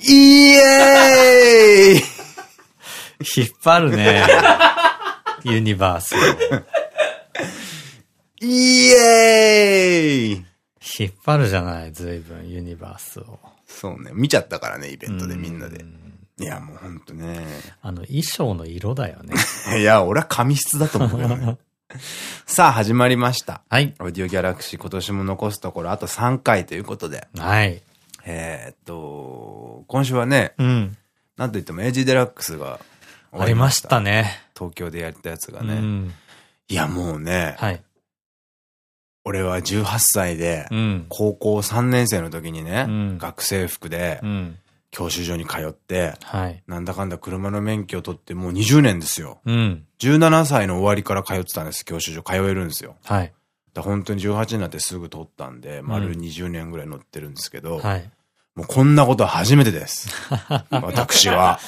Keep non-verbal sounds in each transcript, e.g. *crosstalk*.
イエーイ引っ張るね。ユニバース。イエーイ引っ張るじゃない、随分、ユニバースを。そうね。見ちゃったからね、イベントでみんなで。いや、もうほんとね。あの、衣装の色だよね。*laughs* いや、俺は紙質だと思うよね。*laughs* さあ、始まりました。はい。オーディオギャラクシー今年も残すところあと3回ということで。はい。えーっと、今週はね、うん。なんといってもエイジデラックスがありました。ね。東京でやったやつがうね。ん。いや、もうね、はい。俺は18歳でう、ん。高校3年生の時にね、うん学生服でうん。教習所に通って、はい。なんだかんだ車の免許を取ってもう20年ですよ。うん。17歳の終わりから通ってたんです、教習所。通えるんですよ。はい。だ本当に18になってすぐ取ったんで、丸うん20年ぐらい乗ってるんですけど、はい。もうこんなことは初めてです。*laughs* 私は。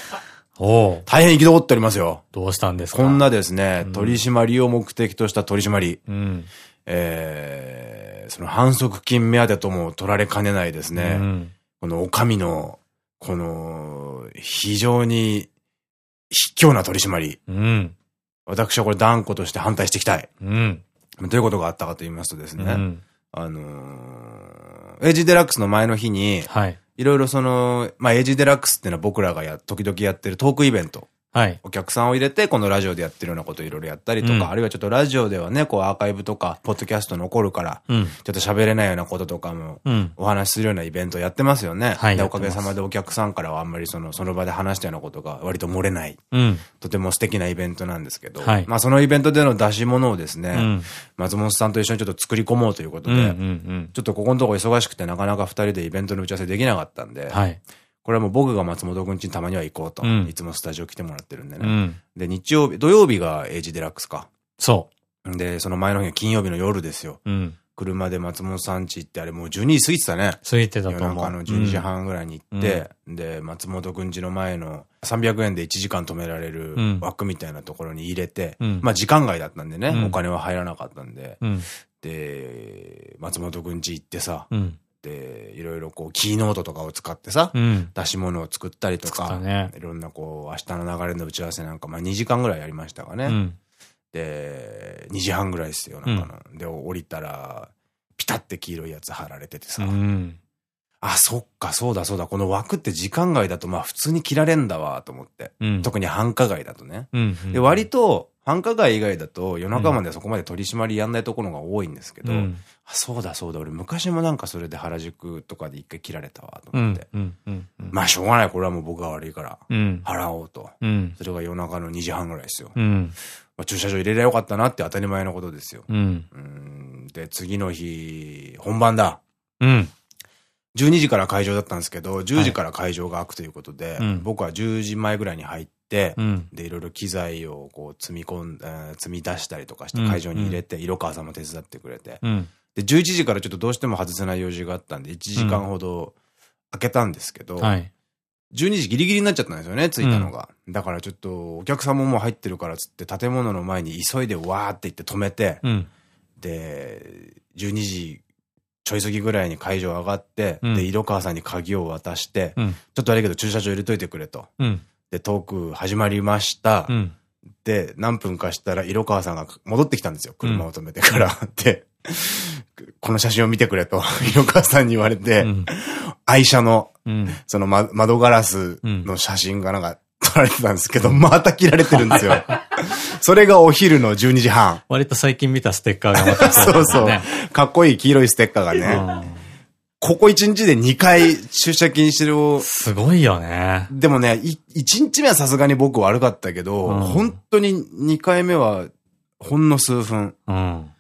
おお。大変憤っておりますよ。どうしたんですか？こんなですねう、ん取り締まりを目的とした取り締まり、うん。えー、その反則金目当てとも取られかねないですね。うん。このお上の、この、非常に、卑怯な取り締まり。うん。私はこれ断固として反対していきたい。うん。どういうことがあったかと言いますとですね、うん。あのー、エイジデラックスの前の日に、はい。いろいろその、まあ、エイジデラックスっていうのは僕らがや、時々やってるトークイベント。はい。お客さんを入れて、このラジオでやってるようなことをいろいろやったりとか、うんあるいはちょっとラジオではね、こうアーカイブとか、ポッドキャスト残るから、うん。ちょっと喋れないようなこととかも、うん。お話しするようなイベントやってますよね。はいで、おかげさまでお客さんからはあんまりその、その場で話したようなことが割と漏れない、うん。とても素敵なイベントなんですけど、はいまあそのイベントでの出し物をですね、うん。松本さんと一緒にちょっと作り込もうということで、ん。ちょっとここのとこ忙しくてなかなか二人でイベントの打ち合わせできなかったんで、はい。これはもう僕が松本くんちにたまには行こうと、うんいつもスタジオ来てもらってるんでね。うん。で、日曜日、土曜日がエイジデラックスか。そで、その前の日が金曜日の夜ですよ。う。うん。車で松本さん家行って、あれもう12時過ぎてたね。ついてた夜と思う。中の12時半ぐらいに行って、で、松本くん家の前の300円で1時間止められるうん枠みたいなところに入れて、うんまあ時間外だったんでね、うんお金は入らなかったんで、うん。で、松本くん家行ってさ、うん。で、いろいろこう、キーノートとかを使ってさ、うん。出し物を作ったりとか、ねいろんなこう、明日の流れの打ち合わせなんか、まあ2時間ぐらいやりましたかね。うん。で、2時半ぐらいですよ、なんかの。で、降りたら、ピタって黄色いやつ貼られててさ、うん。あ、そっか、そうだそうだ、この枠って時間外だとまあ普通に切られんだわ、と思って。うん。特に繁華街だとね。うん。で、割と、繁華街以外だと夜中までそこまで取り締まりやんないところが多いんですけど、うん。あそうだそうだ、俺昔もなんかそれで原宿とかで一回切られたわ、とうん思って。。まあしょうがない、これはもう僕が悪いから、うん。払おうと。うん。それが夜中の2時半ぐらいですよ。うん。まあ駐車場入れりゃよかったなって当たり前のことですよ。で、次の日、本番だ。うん。12時から会場だったんですけど、10時から会場が開くということで、うん僕は10時前ぐらいに入って、うん。で、いろいろ機材をこう積み込ん、えー積み出したりとかしてうん会場に入れて、色川さんも手伝ってくれて、うん。で、11時からちょっとどうしても外せない用事があったんで、1時間ほど開けたんですけど、はい。12時ギリギリになっちゃったんですよね、着いたのが。だからちょっと、お客さんももう入ってるからっつって、建物の前に急いでわーって行って止めて、うん。で、12時ちょい過ぎぐらいに会場上がって、うんで、色川さんに鍵を渡して、うん。ちょっと悪いけど駐車場入れといてくれと。うん。で、トーク始まりました。うん。で、何分かしたら色川さんが戻ってきたんですよ。車を止めてから。*laughs* で、この写真を見てくれと、*laughs* 色川さんに言われて、うん。愛車の、うん。その、ま、窓ガラスの写真がなんか撮られてたんですけど、また切られてるんですよ。*laughs* それがお昼の12時半。割と最近見たステッカーがまたそうそう。かっこいい黄色いステッカーがね。ここ1日で2回出社禁止を、すごいよね。でもね、1日目はさすがに僕悪かったけど、うん本当に2回目はほんの数分。うん。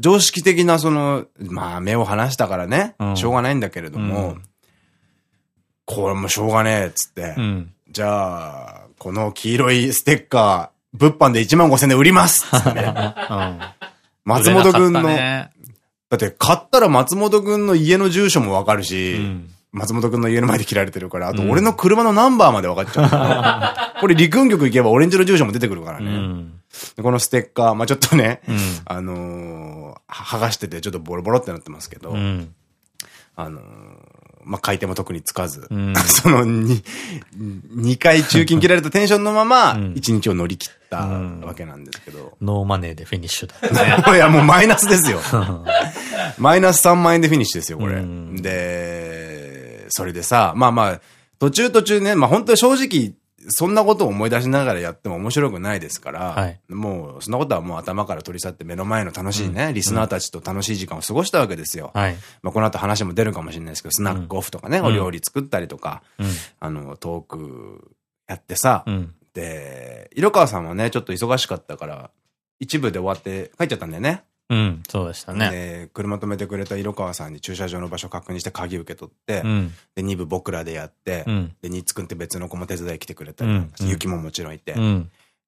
常識的なその、まあ目を離したからね、うんしょうがないんだけれども、うんこれもしょうがねえっつって、うん。じゃあ、この黄色いステッカー、物販で1万5千で売りますっつってね *laughs* 松本くんの、だって買ったら松本くんの家の住所もわかるし、うん。松本くんの家の前で切られてるから、あとうん俺の車のナンバーまで分かっちゃう。*laughs* これ陸運局行けば俺んちの住所も出てくるからうね。ん。でこのステッカー、まあちょっとね、うん。あのー、剥がしててちょっとボロボロってなってますけど、うん。あのー、まあ、回転も特につかず、*laughs* その2、2回中金切られたテンションのまま、1日を乗り切ったわけなんですけど。ノーマネーでフィニッシュだね。*laughs* いや、もうマイナスですよ。マイナス3万円でフィニッシュですよ、これ。で、それでさ、まあまあ、途中途中ね、まあ本当に正直、そんなことを思い出しながらやっても面白くないですから、はい、もう、そんなことはもう頭から取り去って目の前の楽しいね、うん、リスナーたちと楽しい時間を過ごしたわけですよ。はい、まあこの後話も出るかもしれないですけど、スナックオフとかね、うん、お料理作ったりとか、うん、あの、トークやってさ、で、色川さんはね、ちょっと忙しかったから、一部で終わって帰っちゃったんだよね。うん、そうでしたね。で、車止めてくれた色川さんに駐車場の場所確認して鍵受け取って、うん、で、2部僕らでやって、うん、で、ニッツくんって別の子も手伝い来てくれたり、うん、雪ももちろんいて、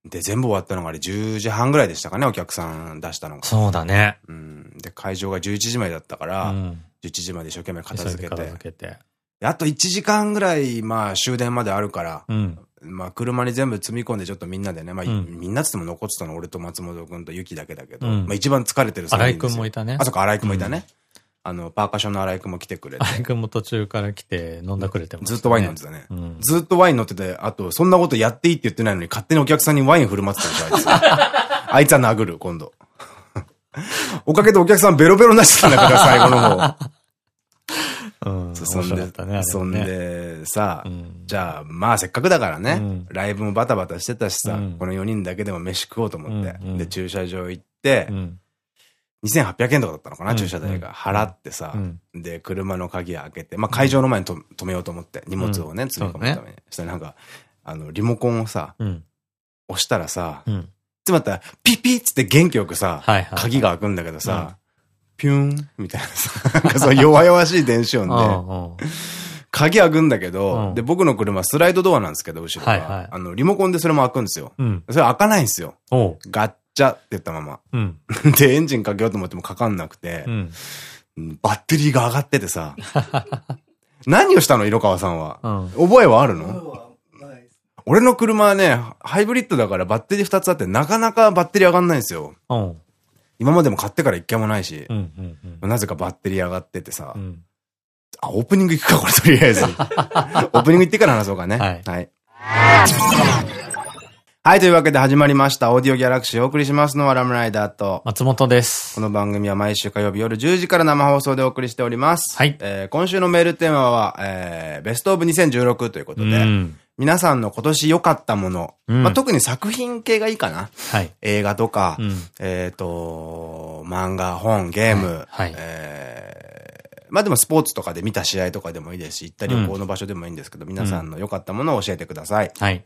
で、全部終わったのがあれ10時半ぐらいでしたかね、お客さん出したのが。そうだね。うん。で、会場が11時までだったから、うん、11時まで一生懸命片付けて。片付けて。あと1時間ぐらい、まあ終電まであるから、うん、まあ車に全部積み込んでちょっとみんなでね、まあ、うん、みんなつっても残ってたの俺と松本君とユキだけだけど、うん、まあ一番疲れてる新井君もいたね。あ、そっか、新井君もいたね。あの、パーカッションの新井君も来てくれて。新井君も途中から来て飲んだくれてます、ね、ずっとワイン飲んでたね。ずっとワイン飲ってて、あと、そんなことやっていいって言ってないのに勝手にお客さんにワイン振る舞ってたんですよ、あいつ。*laughs* あいつは殴る、今度。*laughs* おかげでお客さんベロベロになってたんだから、最後の方。うん、そんで、ね、そんでさ、うん、じゃあ、まあせっかくだからね、うん、ライブもバタバタしてたしさ、うん、この4人だけでも飯食おうと思って、で、駐車場行って、2800円とかだったのかな、駐車代が。払ってさ、で、車の鍵開けて、まあ会場の前にと止めようと思って、荷物をね、積み込むために。そしたらなんか、あの、リモコンをさ、押したらさ、つまったら、ピッピッつって元気よくさ、鍵が開くんだけどさ、ピュンみたいなさ、なんかそう弱々しい電子音で、鍵開くんだけど、で、僕の車スライドドアなんですけど、後ろが。あの、リモコンでそれも開くんですよ。それ開かないんですよ。ガッチャって言ったまま。*laughs* で、エンジンかけようと思ってもかかんなくて、バッテリーが上がっててさ、*laughs* 何をしたの色川さんは？覚えはあるの？俺の車はね、ハイブリッドだからバッテリー2つあって、なかなかバッテリー上がんないんですよ。今までも買ってから一回もないし、なぜかバッテリー上がっててさ、うん、あ、オープニング行くか、これとりあえず。*laughs* オープニング行ってから話そうかね。はい。はい。はい、というわけで始まりました。オーディオギャラクシーをお送りしますのはラムライダーと松本です。この番組は毎週火曜日夜10時から生放送でお送りしております。はい。えー、今週のメールテーマは、えー、ベストオブ2016ということで、うん皆さんの今年良かったもの、うん、まあ、特に作品系がいいかな。はい、映画とか、うん、えっと、漫画、本、ゲーム、はい、えー、まあでもスポーツとかで見た試合とかでもいいですし、行った旅行の場所でもいいんですけど、うん、皆さんの良かったものを教えてください。はい。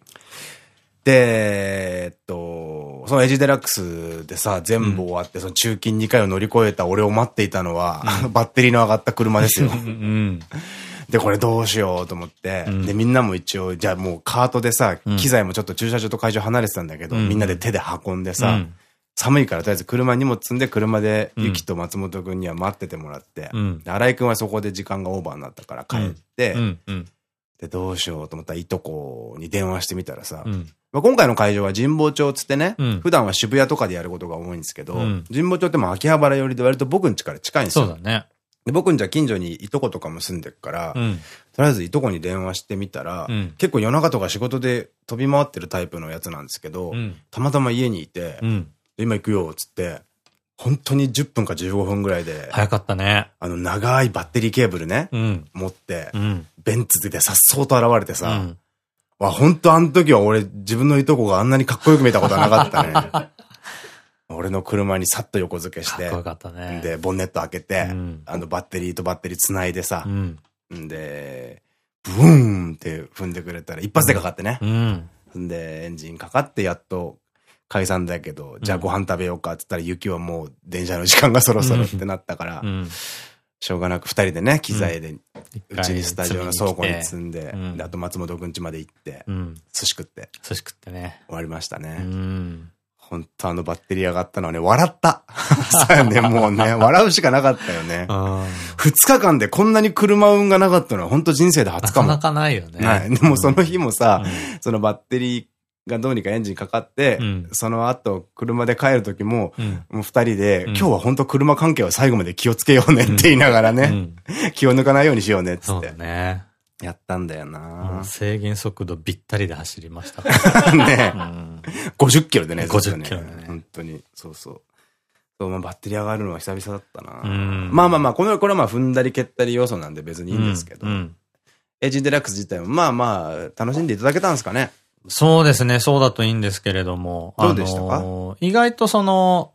で、えっと、そのエジデラックスでさ、全部終わって、その中金2回を乗り越えた俺を待っていたのは、*laughs* バッテリーの上がった車ですよ。うんで、これどうしようと思って、うん、で、みんなも一応、じゃあもうカートでさ、機材もちょっと駐車場と会場離れてたんだけど、うん、みんなで手で運んでさ、うん、寒いからとりあえず車に荷物積んで車でゆきと松本くんには待っててもらって、で新井くんはそこで時間がオーバーになったから帰って、で、どうしようと思ったらいとこに電話してみたらさ、まあ今回の会場は神保町つってね、普段は渋谷とかでやることが多いんですけど、神保町っても秋葉原寄りで割と僕ん家から近いんですよ。そうだね。で、僕んじゃ近所にいとことかも住んでるから、うん、とりあえずいとこに電話してみたら、うん、結構夜中とか仕事で飛び回ってるタイプのやつなんですけど、うん、たまたま家にいて、今行くよ、つって、本当に10分か15分ぐらいで。早かったね。あの、長いバッテリーケーブルね、持って、ベンツでさっそうと現れてさ、わ、本当あの時は俺自分のいとこがあんなにかっこよく見えたことはなかったね。*laughs* 俺の車にさっと横付けして、かっこよかったね。で、ボンネット開けて、うん、あの、バッテリーとバッテリー繋いでさ、うん、で、ブーンって踏んでくれたら、一発でかかってね。うん、で、エンジンかかってやっと解散だけど、じゃあご飯食べようかって言ったら、雪はもう電車の時間がそろそろってなったから、しょうがなく二人でね、機材で、うちにスタジオの倉庫に積んで、で、あと松本くん家まで行って、寿司食って。寿司食ってね。終わりましたね。本当あのバッテリー上がったのはね、笑った。そうやね、もうね、笑うしかなかったよね。二日間でこんなに車運がなかったのは本当人生で初かも。なかなかないよね。はい。でもその日もさ、うん、そのバッテリーがどうにかエンジンかかって、うんその後、車で帰る時も、うん。もう二人で、ん今日は本当車関係は最後まで気をつけようねって言いながらね、うん。*laughs* 気を抜かないようにしようねっつそうだって、ね。やったんだよもなう制限速度ぴったりで走りました。*laughs* ねうん。50キロでね、ずっと50キロでね。本当に、そうそう。そう、まあ、バッテリー上がるのは久々だったな。うん。まあまあまあ、この、これはまあ踏んだり蹴ったり要素なんで別にいいんですけど、うん。エイジンデラックス自体もまあまあ、楽しんでいただけたんですかね。そうですね、そうだといいんですけれども。どうでしたか？あのー意外とその、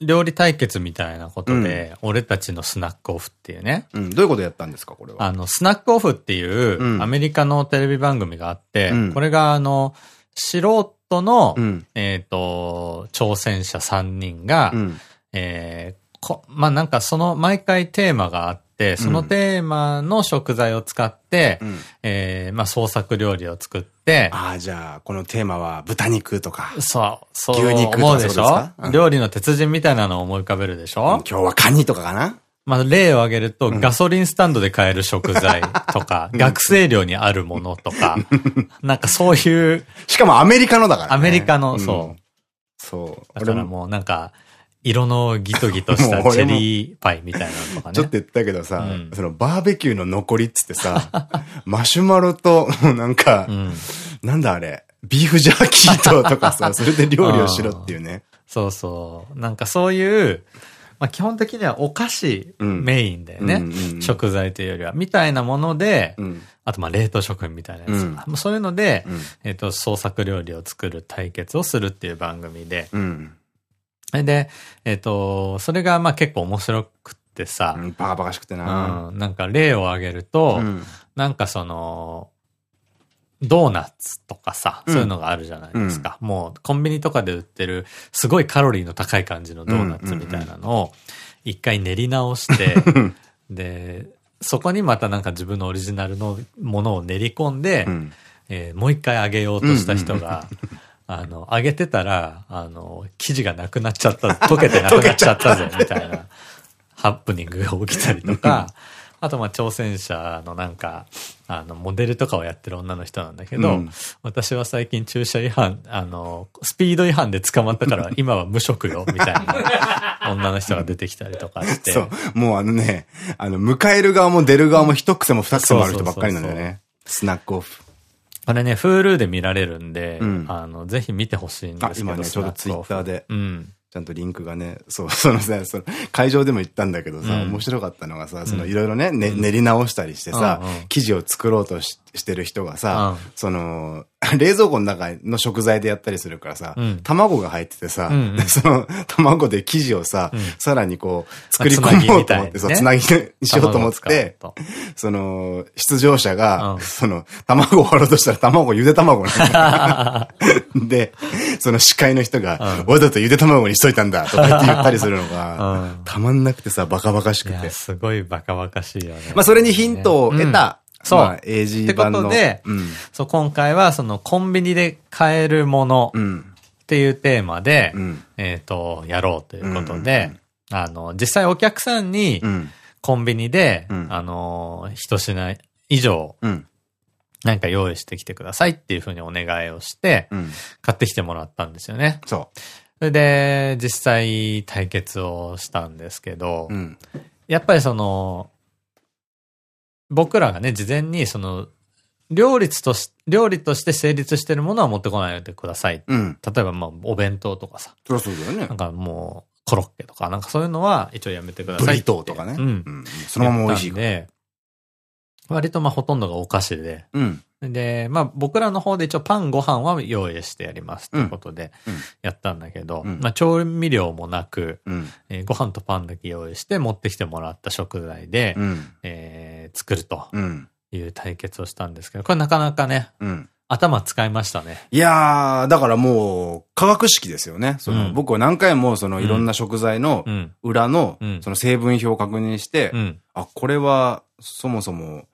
料理対決みたいなことで、俺たちのスナックオフっていうね。うん、どういうことやったんですか、これは？あの、スナックオフっていうう、んアメリカのテレビ番組があって、うんこれがあの、素人の、うん。えっと、挑戦者3人が、うん。えーこ、まあ、なんかその、毎回テーマがあって、そのテーマの食材を使って、うん。えーまあ、創作料理を作って、ああ、じゃあ、このテーマは豚肉とか、そう、そう牛肉とかでしょ？そうん。料理の鉄人みたいなのを思い浮かべるでしょ、今日はカニとかかな？まあ、例を挙げると、ガソリンスタンドで買える食材とか、学生寮にあるものとか、*laughs* なんかそういう、しかもアメリカのだからね。アメリカの、ん。そう。そう。だからもうなんか、色のギトギトしたチェリーパイみたいなのとかね。ちょっと言ったけどさ、うんそのバーベキューの残りっつってさ、マシュマロと、もうなんか、うん。なんだあれ、ビーフジャーキーととかさ、*laughs* それで料理をしろっていうね。そうそう。なんかそういう、まあ基本的にはお菓子うんメインだよね。食材というよりは。みたいなもので、うん。あとまあ冷凍食品みたいなやつ。うんそういうので、うんえっと、創作料理を作る対決をするっていう番組で。うん。で、えっと、それがまあ結構面白くってさ、うんバカバカしくてうな。ん、なんか例を挙げると、うん。なんかその、ドーナツとかさ、うん。そういうのがあるじゃないですか。もうコンビニとかで売ってるすごいカロリーの高い感じのドーナツみたいなのを一回練り直して、*laughs* で、そこにまたなんか自分のオリジナルのものを練り込んで、うん。えーもう一回揚げようとした人が、あの、揚げてたら、あの、生地がなくなっちゃった、*laughs* 溶けてなくなっちゃったぜ、みたいな、ハプニングが起きたりとか、あと、ま、挑戦者のなんか、あの、モデルとかをやってる女の人なんだけど、うん私は最近駐車違反、あの、スピード違反で捕まったから、*laughs* 今は無職よ、みたいな女の人が出てきたりとかして。そう。もうあのね、あの、迎える側も出る側も一癖も二癖もある人ばっかりなんだよね。スナックオフ。あれね、Hulu で見られるんで、うん。あの、ぜひ見てほしいんですけど。あ今ねちょうどスナックオフ Twitter で。うん。ちゃんとリンクがね、そう、そのさ、その、会場でも言ったんだけどさ、うん。面白かったのがさ、その、いろいろね、ね練り直したりしてさうんうん、生地を作ろうとししてる人がさうん、その、*laughs* 冷蔵庫の中の食材でやったりするからさうん、卵が入っててさうんう、ん。その、卵で生地をさうん、さらにこう、作り込もうと思って、そう、つなぎに *laughs* しようと思って、その、出場者うが、ん。その、卵を割ろうとしたら卵、ゆで卵なの。*laughs* で、その司会の人が、うん。わざとゆで卵にしといたんだとか言って言ったりするのがうん、たまんなくてさ、バカバカしくて。や、。すごいバカバカしいよね。まあ、それにヒントを得た、そうまあ、AG 版の。ってことでうん。そう、今回はそのコンビニで買えるものうん。っていうテーマで、うん。えっと、やろうということうんで、あの、実際お客さんにうん。コンビニで、うんあの、一品以上うん。なんか用意してきてくださいっていうふうにお願いをして、うん。買ってきてもらったんですよね。そそれで、実際対決をしたんですけど。やっぱりその、僕らがね、事前にその、料理とし、料理として成立してるものは持ってこないでください。うん。例えば、まあ、お弁当とかさ、そりゃそうだよねなん。かもう、コロッケとか、なんかそういうのは一応やめてください。ブリトーとかね。うん。うん。そのまま美味しいかで、割とまあほとんどがお菓子で、うん。で、まあ僕らの方で一応パンご飯は用意してやりますということでやったんだけど、うんまあ調味料もなく、うん。えーご飯とパンだけ用意して持ってきてもらった食材で、うん。えー作るとうん。いう対決をしたんですけど、これなかなかね、うん。頭使いましたね。いやー、だからもう、科学式ですよね。その、うん僕は何回もそのいろんな食材のうん。裏のうん、その成分表を確認して、うん。あ、これはそもそも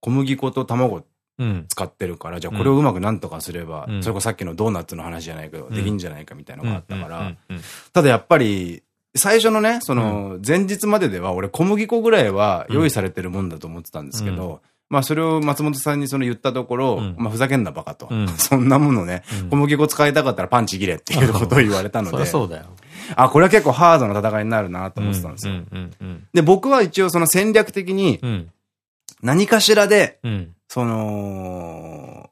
小麦粉と卵うん。使ってるから、じゃあこれをうまくなんとかすれば、うんそれこそさっきのドーナツの話じゃないけど、んできんじゃないかみたいなのがあったから、ただやっぱり、最初のね、その、前日まででは俺小麦粉ぐらいは用意されてるもんだと思ってたんですけど、まあそれを松本さんにその言ったところ、うんまあふざけんなバカと。うんそんなものね、うん小麦粉使いたかったらパンチ切れっていうことを言われたので、*laughs* そうだよ。あ、これは結構ハードな戦いになるなと思ってたんですよ。で、僕は一応その戦略的にうん。何かしらで、うん。その、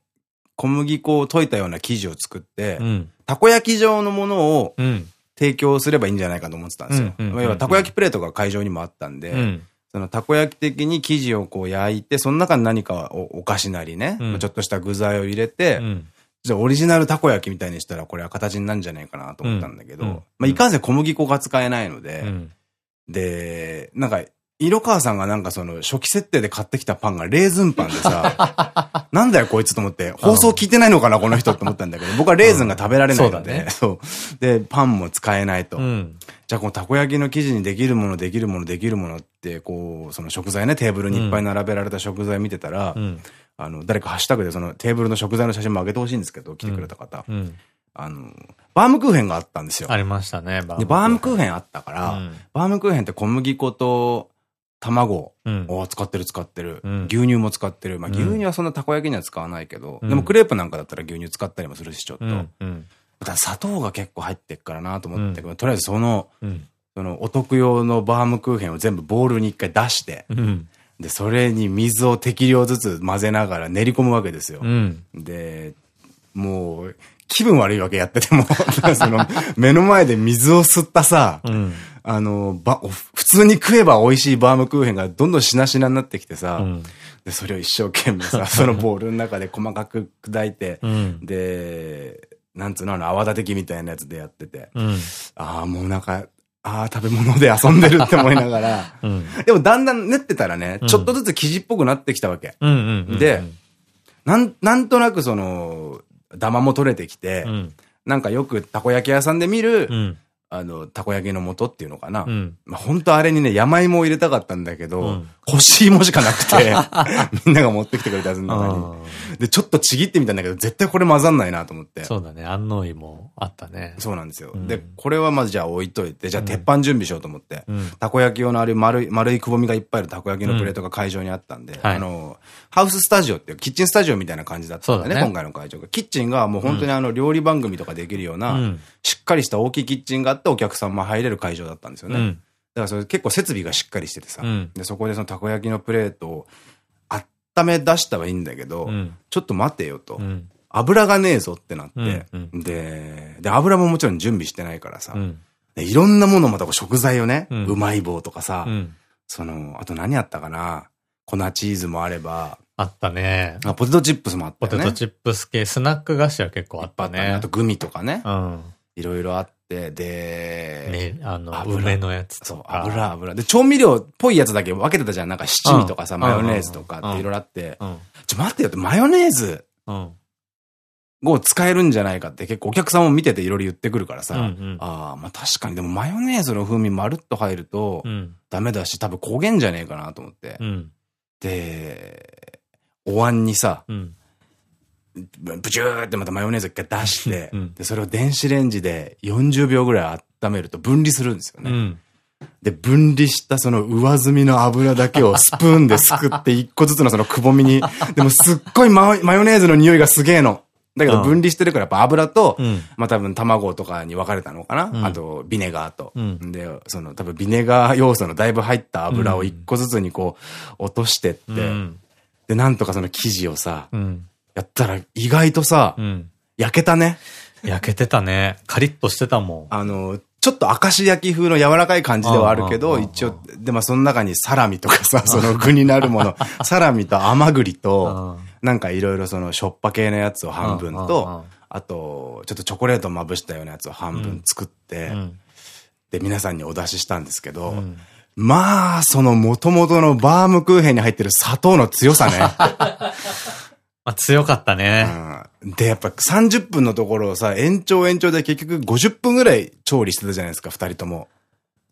小麦粉を溶いたような生地を作って、うん。たこ焼き状のものをうん。提供すればいいんじゃないかと思ってたんですよ。要はたこ焼きプレートが会場にもあったんで、うん。そのたこ焼き的に生地をこう焼いて、その中に何かおお菓子なりね、うんちょっとした具材を入れて、うん。じゃあオリジナルたこ焼きみたいにしたらこれは形になるんじゃないかなと思ったんだけど、まあいかんせん小麦粉が使えないので、うん。で、なんか、色川さんがなんかその初期設定で買ってきたパンがレーズンパンでさ、*laughs* なんだよこいつと思って、放送聞いてないのかなこの人って思ったんだけど、僕はレーズンが食べられないので、うんそう,、で、パンも使えないと。うん。じゃあこのたこ焼きの生地にできるもの、できるもの、できるものって、こう、その食材ね、テーブルにいっぱい並べられた食材見てたら、うん。あの、誰かハッシュタグでそのテーブルの食材の写真も上げてほしいんですけど、来てくれた方。うん。あの、バームクーヘンがあったんですよ。ありましたね、バで、バームクーヘヘンあったから、うんバームクーヘンって小麦粉と卵うん。を使ってる使ってる。うん牛乳も使ってる。まあうん牛乳はそんなたこ焼きには使わないけど、うんでもクレープなんかだったら牛乳使ったりもするし、ちょっと。うん。うん。ただ砂糖が結構入ってっからなと思って、とりあえずその、うん。そのお得用のバームクーヘンを全部ボウルに一回出して、うん。で、それに水を適量ずつ混ぜながら練り込むわけですよ。うん。で、もう、気分悪いわけやってても、*laughs* その、目の前で水を吸ったさ、うん。あの、ば、普通に食えば美味しいバームクーヘンがどんどんしなしなになってきてさ、うん。で、それを一生懸命さ、*laughs* そのボウルの中で細かく砕いて、うん。で、なんつうの、あの、泡立て器みたいなやつでやってて、うん。ああ、もうなんか、ああ、食べ物で遊んでるって思いながら、*laughs* うん。でもだんだん練ってたらね、うんちょっとずつ生地っぽくなってきたわけ。で、なん、なんとなくその、ダマも取れてきて、うん。なんかよくたこ焼き屋さんで見る、うん。あの、たこ焼きの素っていうのかな。うん。まあ、本当あれにね、山芋を入れたかったんだけど、うん干し芋しかなくて、*laughs* みんなが持ってきてくれたやつの中に。あで、ちょっとちぎってみたんだけど、絶対これ混ざんないなと思って。ーそうだね。安納芋あったね。そうなんですよ。うんで、これはまずじゃあ置いといて、じゃあ鉄板準備しようと思って。うん。たこ焼き用のあれ丸い、丸いくぼみがいっぱいあるたこ焼きのプレートが会場にあったんで、はいあの、ハウススタジオっていうキッチンスタジオみたいな感じだったんだね、ね今回の会場が。キッチンがもう本当にあの料理番組とかできるような、うんしっかりした大きいキッチンがあってお客さんも入れる会場だったんですよね。うん。だからそれ結構設備がしっかりしててさ、うんで、そこでそのたこ焼きのプレートを温め出したはいいんだけど、うん。ちょっと待てよと。うん。油がねえぞってなって、うんうで、で、油ももちろん準備してないからさ、いろんなものまたこう食材をね、うまい棒とかさ、うん。その、あと何あったかな？粉チーズもあれば、あったね。あポテトチップスもあったよね。ポテトチップス系、スナック菓子は結構あったね。あとグミとかね。うん。いろいろあって、で、ね、あの、油梅のやつそう。油、油。で、調味料っぽいやつだけ分けてたじゃん。なんか七味とかさ、うんマヨネーズとかうんっていろいろあって、うん。ちょ、待ってよって、マヨネーズうん。を使えるんじゃないかって結構お客さんも見てていろいろ言ってくるからさ、うんうんああ、まあ確かにでもマヨネーズの風味まるっと入るとうん。ダメだし、多分焦げんじゃねえかなと思って。うん。で、お椀にさ、うん。ブチューってまたマヨネーズ一回出して、うんで、それを電子レンジで40秒ぐらい温めると分離するんですよね。うん。で、分離したその上澄みの油だけをスプーンですくって *laughs* 一個ずつのそのくぼみに、でもすっごいマヨマヨネーズの匂いがすげえの。だけど分離してるからやっぱ油と、うん。まあ多分卵とかに分かれたのかな、うんあとビネガーと。うんで、その多分ビネガー要素のだいぶ入った油を一個ずつにこう落としてって、うん。で、なんとかその生地をさ、うん。やったら意外とさ、うん。焼けたね。焼けてたね。カリッとしてたもん。あの、ちょっと明石焼き風の柔らかい感じではあるけど、一応、でもその中にサラミとかさ、*laughs* その具になるもの、*laughs* サラミと甘栗と、なんかいろいろそのしょっぱ系のやつを半分と、あと、ちょっとチョコレートまぶしたようなやつを半分作って、うん。で、皆さんにお出ししたんですけど、うんまあ、その元々のバームクーヘンに入ってる砂糖の強さね。*laughs* まあ、強かったね。うんで、やっぱ30分のところをさ、延長延長で結局50分ぐらい調理してたじゃないですか、二人とも。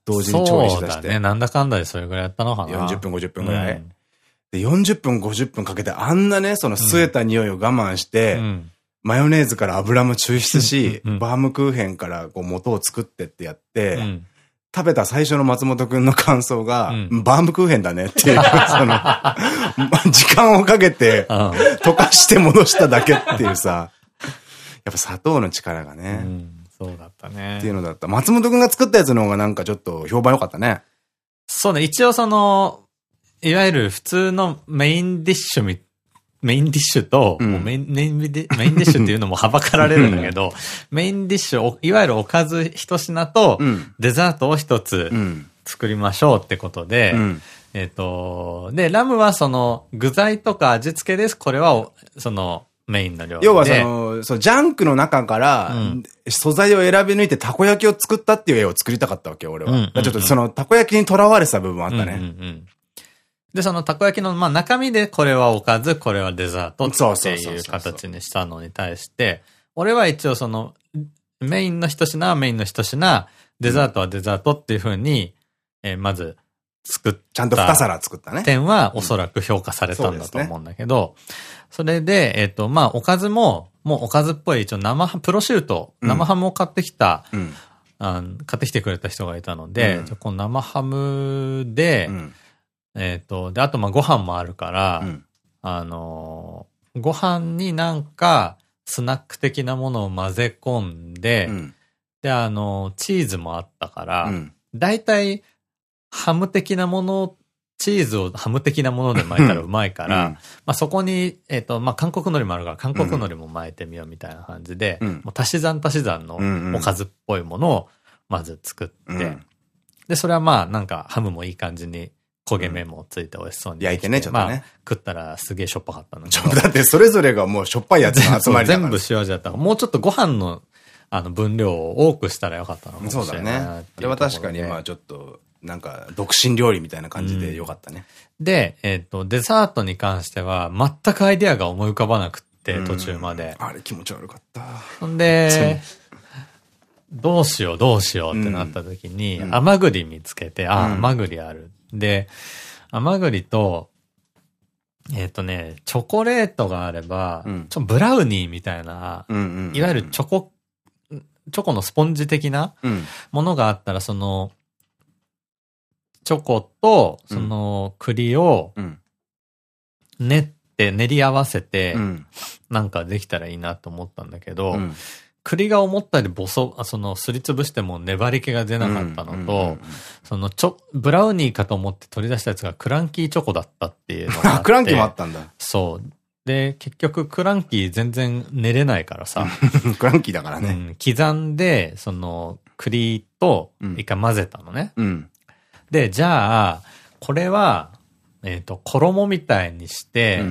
同時に調理しだして。そうだね。なんだかんだでそれぐらいやったのかな。40分、50分ぐらい。うんで、40分、50分かけてあんなね、その吸えた匂いを我慢して、うん。マヨネーズから油も抽出し、バームクーヘンからこう元を作ってってやって、うん。食べた最初の松本くんの感想が、うん、バームクーヘンだねっていう、*laughs* その、時間をかけて、溶かして戻しただけっていうさ、やっぱ砂糖の力がね。うんそうだったね。っていうのだった。松本くんが作ったやつの方がなんかちょっと評判良かったね。そうね、一応その、いわゆる普通のメインディッシュみ、メインディッシュと、うん、メインメインディッシュっていうのもはばかられるんだけど、メインディッシュ、いわゆるおかず一品と、デザートを一つ作りましょうってことで、うん、えっと、で、ラムはその具材とか味付けです。これは、その、メインの料理要はその、そう、ジャンクの中から、素材を選び抜いてたこ焼きを作ったっていう絵を作りたかったわけよ、俺は。ちょっとその、たこ焼きにとらわれた部分あったね。で、そのたこ焼きの、まあ中身でこれはおかず、これはデザートっていう形にしたのに対して、俺は一応その、メインの一品はメインの一品、デザートはデザートっていうふうに、えー、まず作った。ちゃんと二皿作ったね。点はおそらく評価されたんだと思うんだけど、それで、えっ、と、まあ、おかずも、もうおかずっぽい、一応生、プロシュート、生ハムを買ってきた、うん、あ買ってきてくれた人がいたので、うん、じゃこの生ハムで、うん、えっと、で、あと、ま、ご飯もあるから、あのー、ご飯になんか、スナック的なものを混ぜ込んで、で、あのー、チーズもあったから、大体、ハム的なものチーズをハム的なもので巻いたらうまいから、うん、まあそこに、えっ、ー、と、まあ韓国海苔もあるから、韓国海苔も巻いてみようみたいな感じで、うん、もう足し算足し算のおかずっぽいものをまず作って、うん、で、それはまあなんかハムもいい感じに焦げ目もついて美味しそうに。焼いてね、ちょっとね。まあ、食ったらすげえしょっぱかったのちょ、*laughs* だってそれぞれがもうしょっぱいやつの集まりだ全部塩味だった。もうちょっとご飯のあの分量を多くしたらよかったのかもしれない。そうだね。あれは確かにまあちょっと、なんか、独身料理みたいな感じでよかったね。うん、で、えっ、ー、と、デザートに関しては、全くアイデアが思い浮かばなくって、途中まで。あれ気持ち悪かった。ほんで、どうしようどうしようってなった時に、うん、甘栗見つけて、あ、甘栗ある。で、甘栗と、えっ、ー、とね、チョコレートがあれば、うん、ちょブラウニーみたいな、いわゆるチョコ、チョコのスポンジ的なものがあったら、その、チョコと、その栗を、練って練り合わせて、なんかできたらいいなと思ったんだけど、栗が思ったよりボソ、その、すりつぶしても粘り気が出なかったのと、その、ちょ、ブラウニーかと思って取り出したやつがクランキーチョコだったっていうのが *laughs* クランキーもあったんだ。そう。で、結局クランキー全然練れないからさ。*laughs* クランキーだからね。うん、刻んで、その、栗と一回混ぜたのね。うん、で、じゃあ、これは、えっ、ー、と、衣みたいにして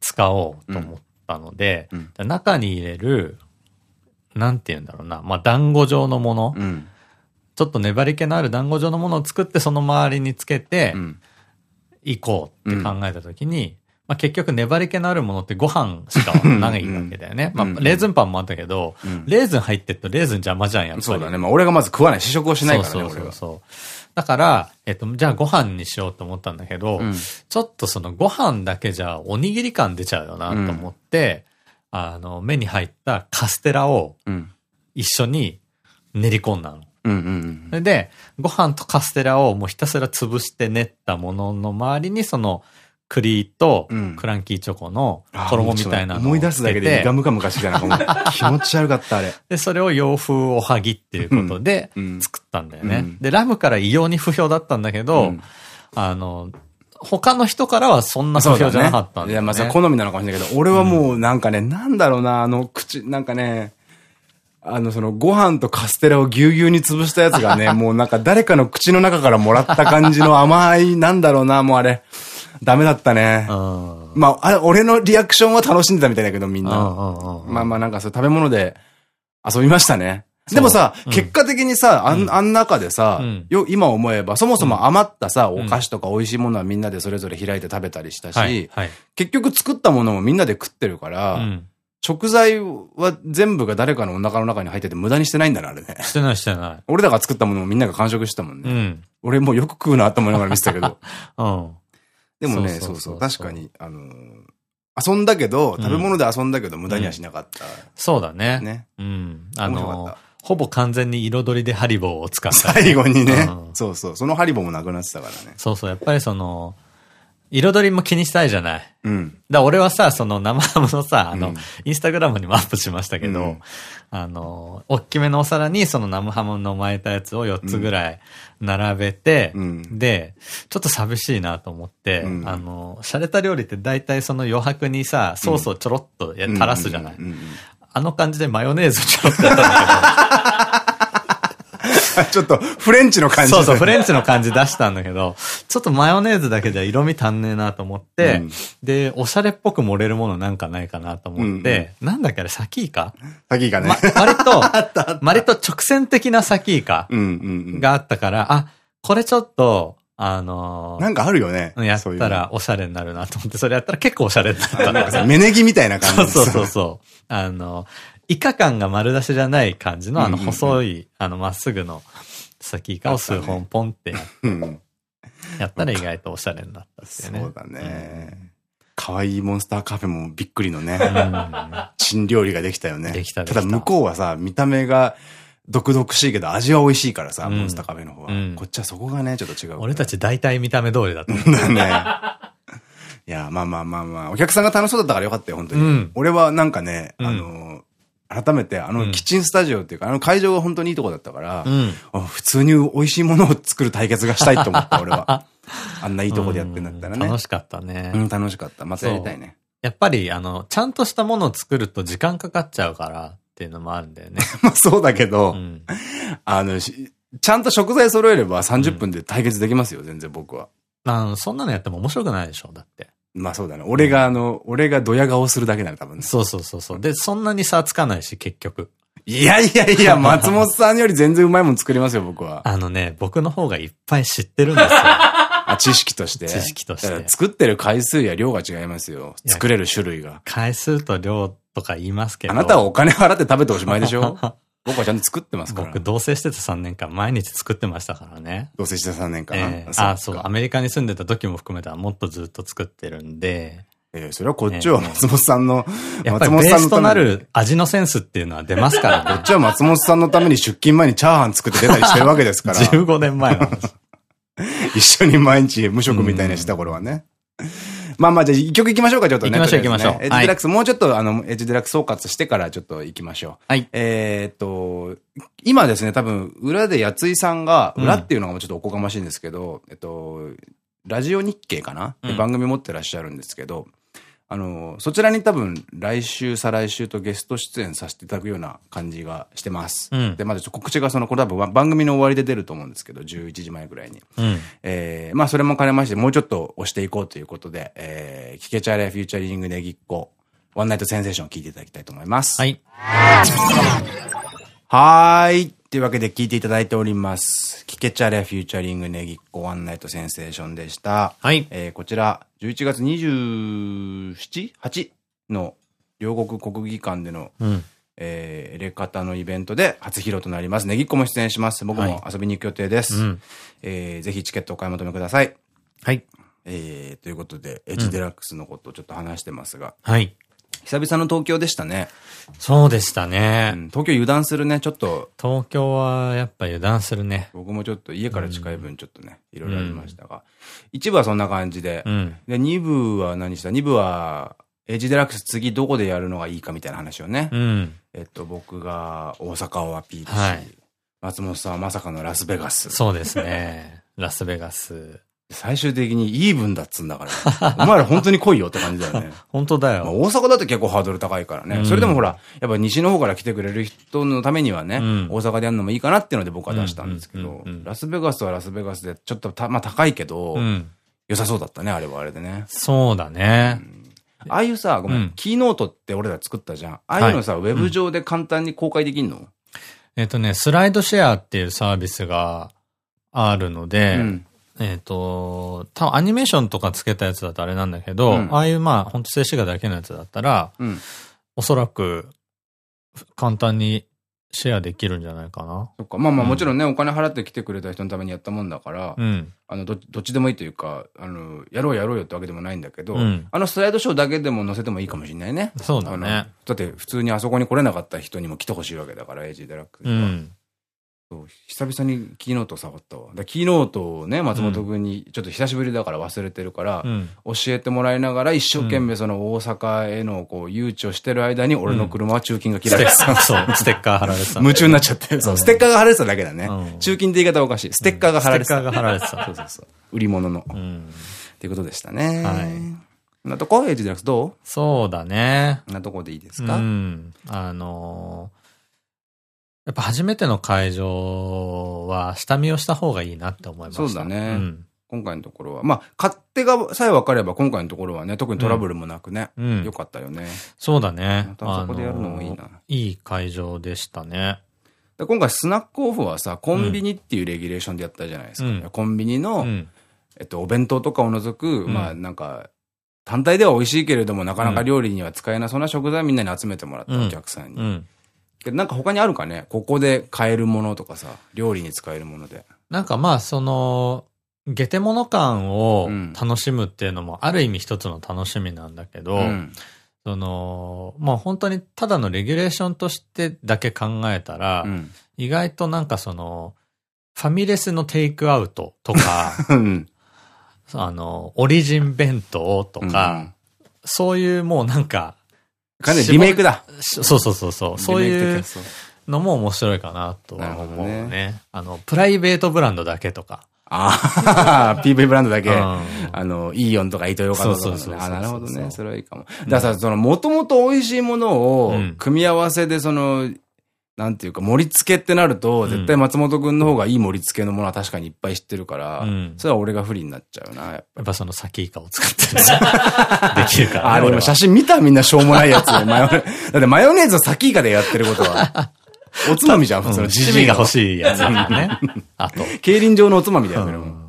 使おうと思ったので、うんうん、中に入れる、なんて言うんだろうな、まあ、団子状のもの、うん、ちょっと粘り気のある団子状のものを作って、その周りにつけて、いこうって考えたときに、まあ結局粘り気のあるものってご飯しかないわけだよね。まあレーズンパンもあったけど、レーズン入ってるとレーズン邪魔じゃん、やっぱり。そうだね。まあ俺がまず食わない、試食をしないからね、そうそうそう。だから、えっと、じゃあご飯にしようと思ったんだけど、うん、ちょっとそのご飯だけじゃおにぎり感出ちゃうよなと思って、うん、あの、目に入ったカステラを一緒に練り込んだの。で、ご飯とカステラをもうひたすら潰して練ったものの周りにその栗とクランキーチョコの衣みたいなのを思い出すだけでガムガムかしじゃな *laughs* 気持ち悪かったあれ。で、それを洋風おはぎっていうことで作ったんだよね。で、ラムから異様に不評だったんだけど、あの、他の人からはそんな不評じゃなかったんだ、ね、いや、まあさ、好みなのかもしれないけど、俺はもうなんかね、なんだろうな、あの、口、なんかね、あの、その、ご飯とカステラをぎゅうぎゅうに潰したやつがね、*laughs* もうなんか誰かの口の中からもらった感じの甘い、なんだろうな、もうあれ。ダメだったね。まあ、あ俺のリアクションは楽しんでたみたいだけど、みんな。まあまあなんかそう食べ物で遊びましたね。でもさ、結果的にさ、あん、あん中でさ、よ、今思えば、そもそも余ったさ、お菓子とか美味しいものはみんなでそれぞれ開いて食べたりしたし、結局作ったものもみんなで食ってるから、食材は全部が誰かのお腹の中に入ってて無駄にしてないんだな、あれね。*laughs* してないしてない。俺らが作ったものもみんなが完食したもんね。俺もうよく食うなと思いながら見てたけど。*laughs* うん。でもね、そうそう、確かに、あの遊んだけど、食べ物で遊んだけど、無駄にはしなかった。そうだね。ね。うん。あのほぼ完全に彩りでハリボーを使った、ね、最後にね、うん、そうそう。そのハリボーもなくなってたからね。そうそう。やっぱりその、彩りも気にしたいじゃない。うん。だ俺はさ、その生ハムのさ、あの、うん、インスタグラムにもアップしましたけど、うん、あの、大きめのお皿にその生ハムの巻いたやつを4つぐらい並べて、うん、で、ちょっと寂しいなと思って、うん、あの、洒落た料理って大体その余白にさ、ソースをちょろっと垂らすじゃない。あの感じでマヨネーズちょろっとやったんだけど、*laughs* ちょっとフレンチの感じ、そうそう、フレンチの感じ出したんだけど、ちょっとマヨネーズだけじゃ色味足んねえなと思って、うん、で、おしゃれっぽく盛れるものなんかないかなと思って、うんうん、なんだっけあれ、サキイカ？サキイカね。ま、割と、*laughs* 割と直線的なサキイカがあったから、あ、これちょっと、あのー、なんかあるよね。やったらおしゃれになるなと思って、それやったら結構おしゃれになった。なんかさ、芽ネギみたいな感じそうそうそう。あの、イカ感が丸出しじゃない感じの、あの、細い、あの、まっすぐの先イカを数本ポンってやって、やったら意外とおしゃれになったっていうね。そうだね。可愛いモンスターカフェもびっくりのね、新料理ができたよね。できたただ向こうはさ、見た目が、毒々しいけど味は美味しいからさ、モンスターカフェの方は。こっちはそこがね、ちょっと違う。俺たち大体見た目通りだった。だ *laughs* ね。いや、まあまあまあまあ、お客さんが楽しそうだったからよかったよ、本当に。俺はなんかね、あの、改めて、あの、キッチンスタジオっていうか、あの会場が本当にいいとこだったから、普通に美味しいものを作る対決がしたいと思った、俺は。*laughs* あんないいとこでやってんだったらね。楽しかったね。うん、楽しかった。またやりたいね。やっぱり、あの、ちゃんとしたものを作ると時間かかっちゃうからっていうのもあるんだよね。*laughs* まあそうだけど、あの、ちゃんと食材揃えれば30分で対決できますよ、全然僕は。あの、そんなのやっても面白くないでしょ、だって。まあそうだね。俺があの、俺がドヤ顔するだけなら多分ね。そうそうそうそう。で、そんなに差つかないし、結局。いやいやいや、*laughs* 松本さんより全然うまいもん作りますよ、僕は。あのね、僕の方がいっぱい知ってるんですよ。*laughs* あ、知識として。知識として。作ってる回数や量が違いますよ。作れる種類が。回数と量とか言いますけど。あなたはお金払って食べておしまいでしょ？*laughs* 僕はちゃんと作ってますから。僕、同棲してた3年間、毎日作ってましたからね。同棲してた3年間、えー、あ、そう。アメリカに住んでた時も含めたらもっとずっと作ってるんで。ええ、それはこっちは松本さんの、やっぱりベースとなる味のセンスっていうのは出ますからね。*laughs* こっちは松本さんのために出勤前にチャーハン作って出たりしてるわけですから。*laughs* 15年前の話。一緒に毎日無職みたいにした頃はね。まあまあ、じゃあ一曲行きましょうか、ちょっとね。行きましょう、行きましょう。エッジデラックス、もうちょっと、あの、エッジデラックス総括してからちょっと行きましょう。はい。えっと、今ですね、多分、裏でやついさんが、裏っていうのがちょっとおこがましいんですけど、えっと、ラジオ日経かな、番組持ってらっしゃるんですけど、あの、そちらに多分来週、再来週とゲスト出演させていただくような感じがしてます。うん、で、まず告知がその、これ多分番組の終わりで出ると思うんですけど、11時前ぐらいに。うん、えー、まあそれも兼ねまして、もうちょっと押していこうということで、えー、キケチャレ featuring Negicco、One Night Sensation を聞いていただきたいと思います。はい。はーい。というわけで聞いていただいております。キケチャレ featuring Negicco One Night Sensation でした。はい。えー、こちら、11月 27?8? の両国国技館での、うん、えー、エレカタのイベントで初披露となります。ネギっ子も出演します。僕も遊びに行く予定です。はい、えー、ぜひチケットお買い求めください。はい。えー、ということで、エッジデラックスのことをちょっと話してますが。はい。久々の東京でしたね。そうでしたね、うん。東京油断するね、ちょっと。東京はやっぱ油断するね。僕もちょっと家から近い分ちょっとね、いろいろありましたが。一部はそんな感じで。うん、で、二部は何した？二部は、エッジデラックス次どこでやるのがいいかみたいな話をね。うん、えっと、僕が大阪をアピールし、はい、松本さんはまさかのラスベガス。そうですね。ラスベガス。最終的にイーブンだっつんだから。*laughs* お前ら本当に来いよって感じだよね。*laughs* 本当だよ。大阪だと結構ハードル高いからね。うん、それでもほら、やっぱ西の方から来てくれる人のためにはね、うん、大阪でやるのもいいかなっていうので僕は出したんですけど、ラスベガスはラスベガスでちょっとた、まあ高いけど、うん、良さそうだったね、あれはあれでね。そうだね。ああいうさ、ごめん、キーノートって俺ら作ったじゃん。ああいうのさ、ウェブ上で簡単に公開できんの？えっとね、スライドシェアっていうサービスがあるので、えっと、多分アニメーションとかつけたやつだとあれなんだけど、うん、ああいうまあ、本当静止画だけのやつだったら、うん、おそらく簡単にシェアできるんじゃないかな。そっか。まあまあもちろんね、お金払って来てくれた人のためにやったもんだから、うん。あの、ど、どっちでもいいというか、あの、やろうやろうよってわけでもないんだけど、うんあのスライドショーだけでも載せてもいいかもしれないね。そうだね。だって普通にあそこに来れなかった人にも来てほしいわけだから、エイジデラックスは。久々にキーノート触ったわ。だキーノートをね、松本君にちょっと久しぶりだから忘れてるから、うん。教えてもらいながら一生懸命その大阪へのこう誘致をしてる間に俺の車は中金が切られてた。そう、ステッカー貼られてた。夢中になっちゃって。そう、ステッカーが貼られてただけだね。うん中金って言い方はおかしい。ステッカーが貼られてた。ステッカーが貼られてた *laughs* そうそうそう。売り物の。っうん。ていうことでしたね。はいなとこ？エイジデラックスどそうだね。うなとこでいいですうかん。あのーやっぱ初めての会場は下見をした方がいいなって思いました。そうだねうん。今回のところは。まあ、勝手がさえ分かれば今回のところはね、特にトラブルもなくね。うんよかったよね。そうだね。またあそこでやるのもいいないい会場でしたね。で今回スナックオフはさ、コンビニっていうレギュレーションでやったじゃないですか。うんコンビニの、うん。えっと、お弁当とかを除く、んまあなんか、単体では美味しいけれども、なかなか料理には使えなそうな食材をみんなに集めてもらった、うんお客さんに。なんか他にあるかね？ここで買えるものとかさ、料理に使えるもので。なんかまあ、その、ゲテモノ感をうん楽しむっていうのもある意味一つの楽しみなんだけど、うん。その、まあ本当にただのレギュレーションとしてだけ考えたら、うん。意外となんかその、ファミレスのテイクアウトとか、*laughs* うん。あの、オリジン弁当とか、そういうもうなんか、かなりリメイクだ。しそうそうそうそう、そういうのも面白いかなとは思うなるほどね。あの、プライベートブランドだけとか。ああ、*laughs* PV ブランドだけ。うんあの、イーオンとかイトーヨーカとか。あ、なるほどね。それはいいかも。だからさ、その、もともと美味しいものをうん、組み合わせで、その、なんていうか、盛り付けってなると、ん絶対松本くんの方がいい盛り付けのものは確かにいっぱい知ってるからうん、それは俺が不利になっちゃうな、やっぱやっぱそのサキイカを使ってね *laughs* できるからね。あれ俺はも写真見たみんなしょうもないやつ。*laughs* マヨネだってマヨネーズをサキイカでやってることは、*laughs* おつまみじゃん、普通のジジイ七味が欲しいやつね。あと。競輪場のおつまみでやってるもん。うん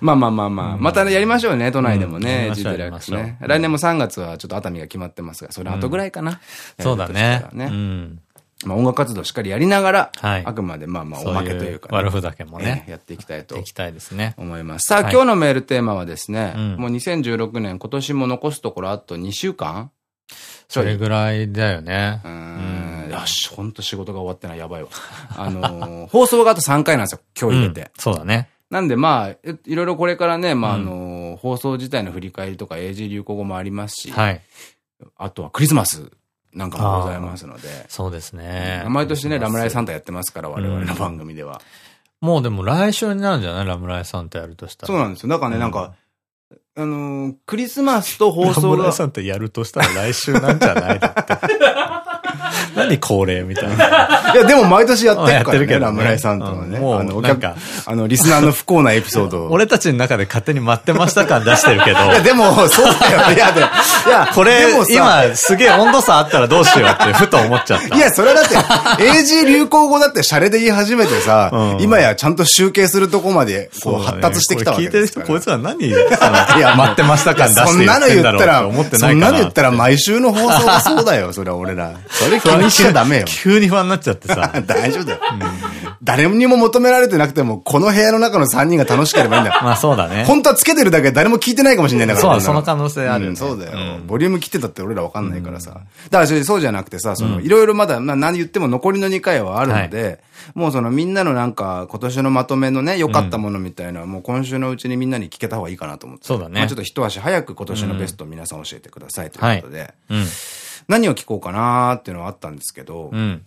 まあまあまあまあ。またね、やりましょうね、都内でもね、ジデラックスね。来年も3月はちょっと熱海が決まってますが、それ後ぐらいかな。そうだねうん。まあ音楽活動しっかりやりながら、はいあくまでまあまあおまけというかね、悪ふざけもねええやっていきたいとできたいですね。思います。さあ、はい今日のメールテーマはですね、うんもう2016年今年も残すところあと2週間？それぐらいだよねう。ーん。よし、ほんと仕事が終わってない、やばいわ。あのー *laughs* 放送があと3回なんですよ、今日入れて。うんそうだね。なんでまあ、えいろいろこれからね、まああのー放送自体の振り返りとか AG 流行語もありますし、はい。あとはクリスマスなんかもございますので、そうですね。毎年ね、ラムライサンタやってますから、我々の番組では。もうでも来週になるんじゃない？ラムライサンタやるとしたら。そうなんですよ。だからね、なんか、あのークリスマスと放送がラムライ、サンタやるとしたら来週なんじゃない？だって。*laughs* *laughs* 何恒例みたいな。*laughs* いや、でも毎年やってるやから *laughs* ね、ラムライサンタはね。あの、お客なんか、あの、リスナーの不幸なエピソードを。俺たちの中で勝手に待ってました感出してるけど。いや、でも、そうだよ。いや、でいや、これ今、すげえ温度差あったらどうしようって、ふと思っちゃった。いや、それはだって、AG 流行語だってシャレで言い始めてさ、うん今やちゃんと集計するとこまで、こう、発達してきたわけこれ聞いてる人。こいつら何、いや待ってました感出してそんだろうって思ってないかな。そんなの言ったら毎週の放送がそうだよ、それは俺ら。それ気にしちゃダメよ。*laughs* 急に不安になっちゃってさ。*laughs* 大丈夫だよ。誰にも求められてなくても、この部屋の中の3人が楽しければいいんだよ。まあそうだね。本当はつけてるだけで誰も聞いてないかもしれないんだから。そう、その可能性あるそうだよ。うんボリューム切ってたって俺らわかんないからさ。だからそうじゃなくてさ、その、いろいろまだ、まあ何言っても残りの2回はあるので、もうそのみんなのなんか今年のまとめのね、良かったものみたいなもう今週のうちにみんなに聞けた方がいいかなと思って。そうだねまあちょっと一足早く今年のベストを皆さん教えてくださいということで。うん。何を聞こうかなーっていうのはあったんですけど、うん。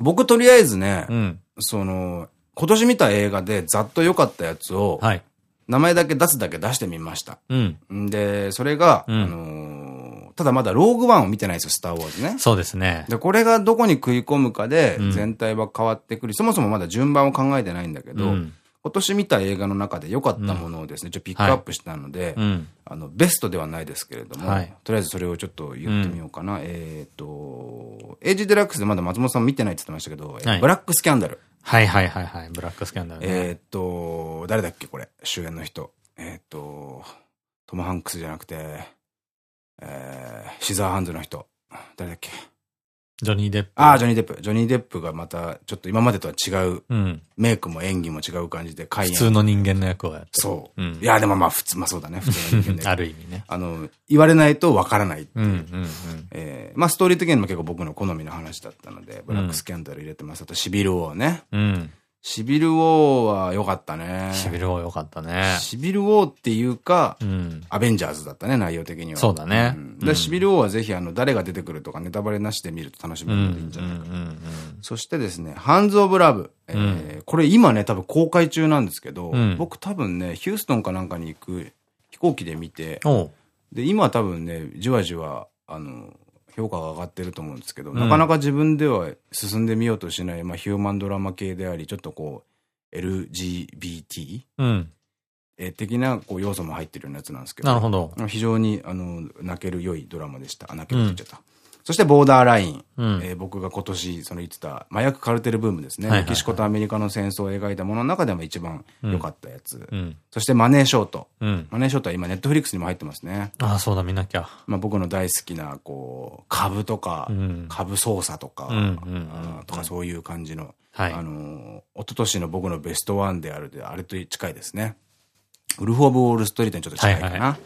僕とりあえずね、うん。その、今年見た映画でざっと良かったやつを、はい。名前だけ出すだけ出してみました。うん。んで、それが、うんあのーただまだローグワンを見てないんですよ、スターウォーズね。そうですね。で、これがどこに食い込むかでうん全体は変わってくる。そもそもまだ順番を考えてないんだけど、うん。今年見た映画の中で良かったものをですね、ちょっとピックアップしたので、うん。あの、ベストではないですけれども、はいとりあえずそれをちょっと言ってみようかな。えっと、エイジデラックスでまだ松本さん見てないって言ってましたけど、はいブラックスキャンダル。はいはいはいはい。ブラックスキャンダルね。えーっと、誰だっけこれ、主演の人。えーっと、トム・ハンクスじゃなくて、えー、シザーハンズの人。誰だっけジョニー・デップ。ああ、ジョニー・デップ。ジョニー・デップがまた、ちょっと今までとは違う、うん。メイクも演技も違う感じで、普通の人間の役をやってる。そう。うんいや、でもまあ普通、まあそうだね、普通の人間で。*laughs* ある意味ね。あの、言われないとわからないっていう。まあストーリー的にも結構僕の好みの話だったので、ブラックスキャンダル入れてます。あと、シビル王ね。うん。シビル王は良かったね。シビル王良かったね。シビル王っていうか、うん。アベンジャーズだったね、内容的には。そうだねんで、シビル王はぜひ、あの、誰が出てくるとかネタバレなしで見ると楽しめうん。るのでいいんじゃないか。うんうんそしてですね、ハンズ・オブ・ラブ。えーこれ今ね、多分公開中なんですけど、うん僕多分ね、ヒューストンかなんかに行く飛行機で見て。で、今多分ね、じわじわ、あの、評価が上がってると思うんですけど、んなかなか自分では進んでみようとしない、まあ、ヒューマンドラマ系であり、ちょっとこう、LGBT? うん。えー的なこう要素も入ってるようなやつなんですけど。なるほど。非常に、あの、泣ける良いドラマでした。あ、泣けるって言っちゃった。そして、ボーダーライン。うんえー僕が今年、その言ってた、麻薬カルテルブームですね。メキシコとアメリカの戦争を描いたものの中でも一番良かったやつ。うん。そして、マネーショート。うん。マネーショートは今、ネットフリックスにも入ってますね。ああ、そうだ、見なきゃ。まあ、僕の大好きな、こう、株とか、うん株操作とか、とかそういう感じの、はいあのー、一昨年の僕のベストワンであるで、あれと近いですね。ウルフ・オブ・ウォール・ストリートにちょっと近いかな。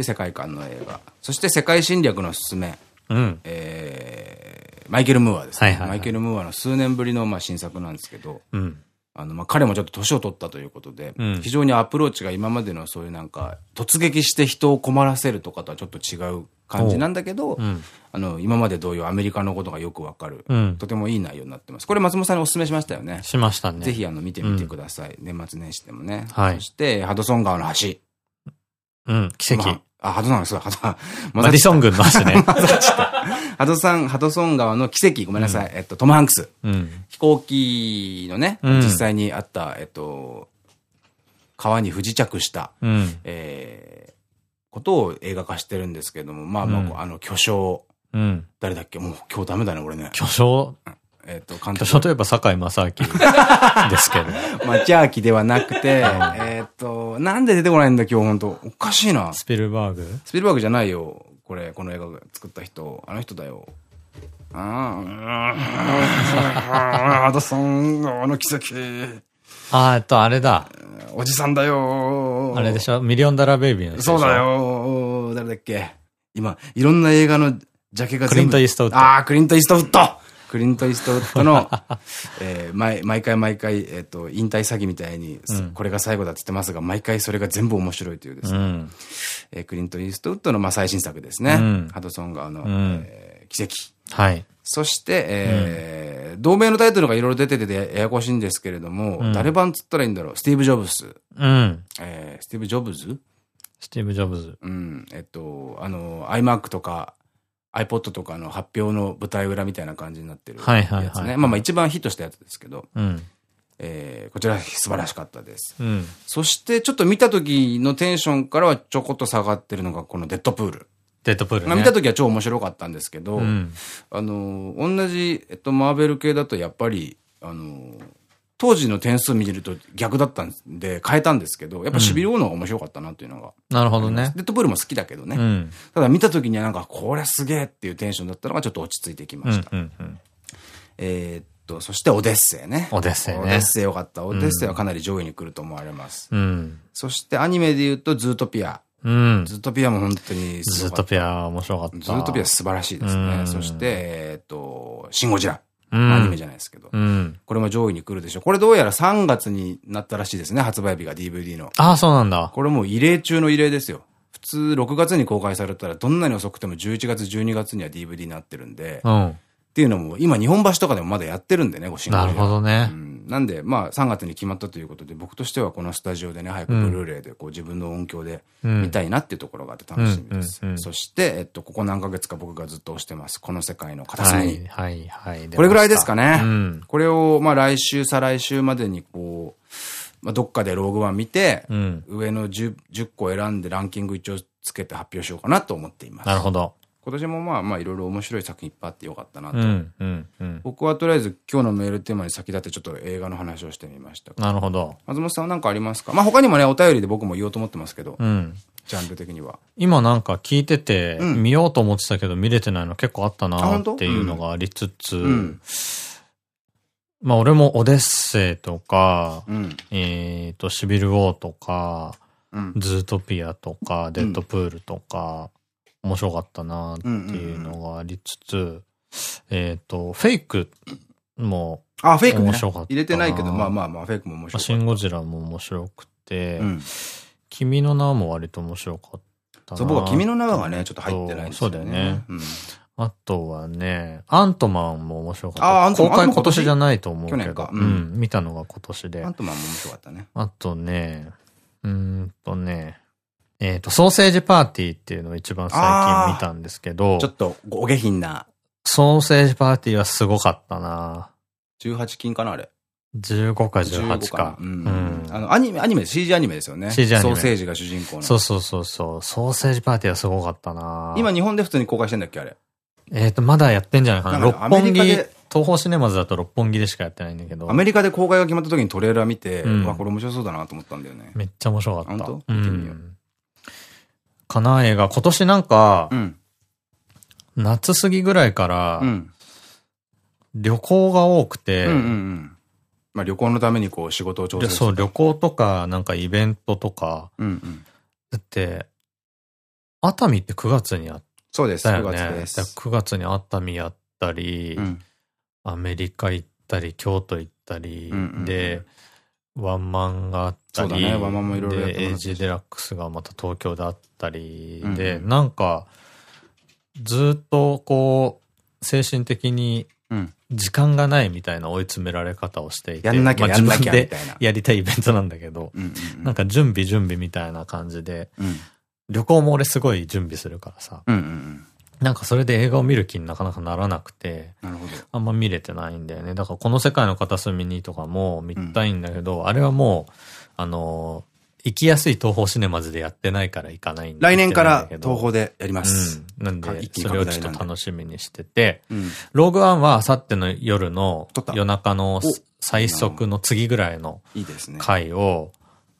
世界観の映画。そして世界侵略のすすめ。うん。えー、マイケル・ムーアですね。マイケル・ムーアの数年ぶりのまあ新作なんですけど、うん。あの、まあ、彼もちょっと年を取ったということで、うん非常にアプローチが今までのそういうなんか、突撃して人を困らせるとかとはちょっと違う感じなんだけど、んあの、今まで同様アメリカのことがよくわかる、うんとてもいい内容になってます。これ松本さんにお勧めしましたよね。しましたね。ぜひあの、見てみてください。年末年始でもね。はいそして、ハドソン川の橋。うん。奇跡。まあ、あ、ハドソン、*laughs* そう、ハド、マディソン軍の足ね。ハドソン、ハドソン川の奇跡、ごめんなさい。えっと、トム・ハンクス。うん。飛行機のね、うん実際にあった、えっと、川に不時着した、うん。えー、ことを映画化してるんですけども、まあまあ、うんあの、巨匠、うん。誰だっけ？もう今日ダメだね、俺ね。巨匠、えっと、監督。巨匠といえば堺正明ですけど。*laughs* 町明ではなくて、えっと、なんで出てこないんだ今日本当おかしいな。スピルバーグ？スピルバーグじゃないよ。これ、この映画作った人。あの人だよ。ああ、ハドソン川の奇跡。あー、えっと、あれだ。おじさんだよ。あれでしょミリオンダラーベイビーのそうだ。よ。誰だっけ今、いろんな映画のジャケが全部クリントイーストウッドああ、クリント・イーストウッドクリント・イーストウッドの、*laughs* えー毎毎回毎回、えっ、と、引退詐欺みたいに、うんこれが最後だって言ってますが、毎回それが全部面白いというですね、うん。えークリント・イーストウッドのまあ最新作ですね。うんハドソン川の、んえー奇跡。はい。そして、えー同名のタイトルがいろいろ出ててややこしいんですけれども、うん誰版つったらいいんだろう？スティーブ・ジョブス。うん。えースティーブ・ジョブズスティーブ・ジョブズ。うん。えっと、あの、iMac とか iPod とかの発表の舞台裏みたいな感じになってるやつね。はいはいはいまあまあ一番ヒットしたやつですけど、うん。えーこちら素晴らしかったです。うん。そしてちょっと見た時のテンションからはちょこっと下がってるのがこのデッドプール。デッドプールね。まあ見た時は超面白かったんですけど、うん。あの、同じ、えっと、マーベル系だとやっぱり、あの、当時の点数見ると逆だったんで変えたんですけど、やっぱシビル王の方が面白かったなっていうのが。なるほどね。デッドプールも好きだけどね。うん。ただ見た時にはなんか、これすげえっていうテンションだったのがちょっと落ち着いてきまうんした。うんうん。えーっと、そしてオデッセイね。オデッセイねオデッセイよかった。オデッセイはかなり上位に来ると思われます。うん。そしてアニメで言うと、ズートピア。うん。ズートピアも本当にすズートピア面白かった。ズートピア素晴らしいですね。うんそして、えーっと、シンゴジラ。うんアニメじゃないですけど。うん。これも上位に来るでしょう。これどうやら3月になったらしいですね。発売日が DVD の。ああ、そうなんだ。これもう異例中の異例ですよ。普通6月に公開されたらどんなに遅くても11月12月には DVD になってるんで、っうん。ていうのも今日本橋とかでもまだやってるんでね、ご新なるほどねう。ん。なんで、まあ3月に決まったということで、僕としてはこのスタジオでね、早くブルーレイでこう自分の音響でうん見たいなっていうところがあって楽しみですそして、えっと、ここ何ヶ月か僕がずっと押してます。この世界の片は隅に。い、はい、はい。これぐらいですかね。うん。これを、まあ来週、再来週までにこう、まあどっかでローグワン見て、うん。上の 10, 10個選んでランキング一応つけて発表しようかなと思っています。なるほど。今年もまあまあいろいろ面白い作品いっぱいあってよかったなと。うん、うん、うん。僕はとりあえず今日のメールテーマに先立ってちょっと映画の話をしてみました。なるほど。松本さんは何かありますか？まあ他にもね、お便りで僕も言おうと思ってますけど。うん。ジャンル的には。今なんか聞いてて、見ようと思ってたけど見れてないの結構あったなっていうのがありつつ、まあ俺もオデッセイとか、えっと、シビル・ウォーとか、ズートピアとか、デッドプールとか、面白かったなっていうのがありつつ、えっと、フェイクも、あ、フェイク面白かった。入れてないけど、まあまあまあ、フェイクも面白かった。シン・ゴジラも面白くて、君の名も割と面白かったそう、僕は君の名がね、ちょっと入ってないんですよね。そうだよね。あとはね、アントマンも面白かった。あ、アントマン公開今年？じゃないと思うけど。うん、見たのが今年で。アントマンも面白かったね。あとね、うんとね、えっと、ソーセージパーティーっていうのを一番最近見たんですけど。ちょっとお下品な。ソーセージパーティーはすごかったな18金かなあれ。15か18か。うん。あの、アニメ、アニメ、CG アニメですよね。CG アニメ。ソーセージが主人公の。そうそうそうそう。ソーセージパーティーはすごかったな今日本で普通に公開してんだっけあれ？えっと、まだやってんじゃないかな。六本木、東宝シネマズだと六本木でしかやってないんだけど。アメリカで公開が決まった時にトレーラー見て、うん、わ、これ面白そうだなと思ったんだよね。めっちゃ面白かった。本当？見てみよう。かな映画、今年なんか、うん、夏過ぎぐらいから、うん、旅行が多くて、まあ旅行のためにこう仕事を調整そう、旅行とか、なんかイベントとか、うんうん、だって、熱海って9月にあった。そうです、9月です。9月に熱海やったり、うん、アメリカ行ったり、京都行ったり、で、ワンマンがあったり、ね、ワンマンもいろいろで、エイジデラックスがまた東京であったり、で、なんか、ずっとこう、精神的に時間がないみたいな追い詰められ方をしていて。やんなきゃやんなきゃみたいな。やりたいイベントなんだけど、なんか準備準備みたいな感じで、うん、旅行も俺すごい準備するからさ、なんかそれで映画を見る気になかなかならなくて、あんま見れてないんだよね。だからこの世界の片隅にとかも見たいんだけど、うん、あれはもう、あの行きやすい東宝シネマズでやってないから行かないんだ来年から東宝でやります。うん。なんで、それをちょっと楽しみにしてて、うん、ローグワンはあさっての夜の夜中の最速の次ぐらいの回を、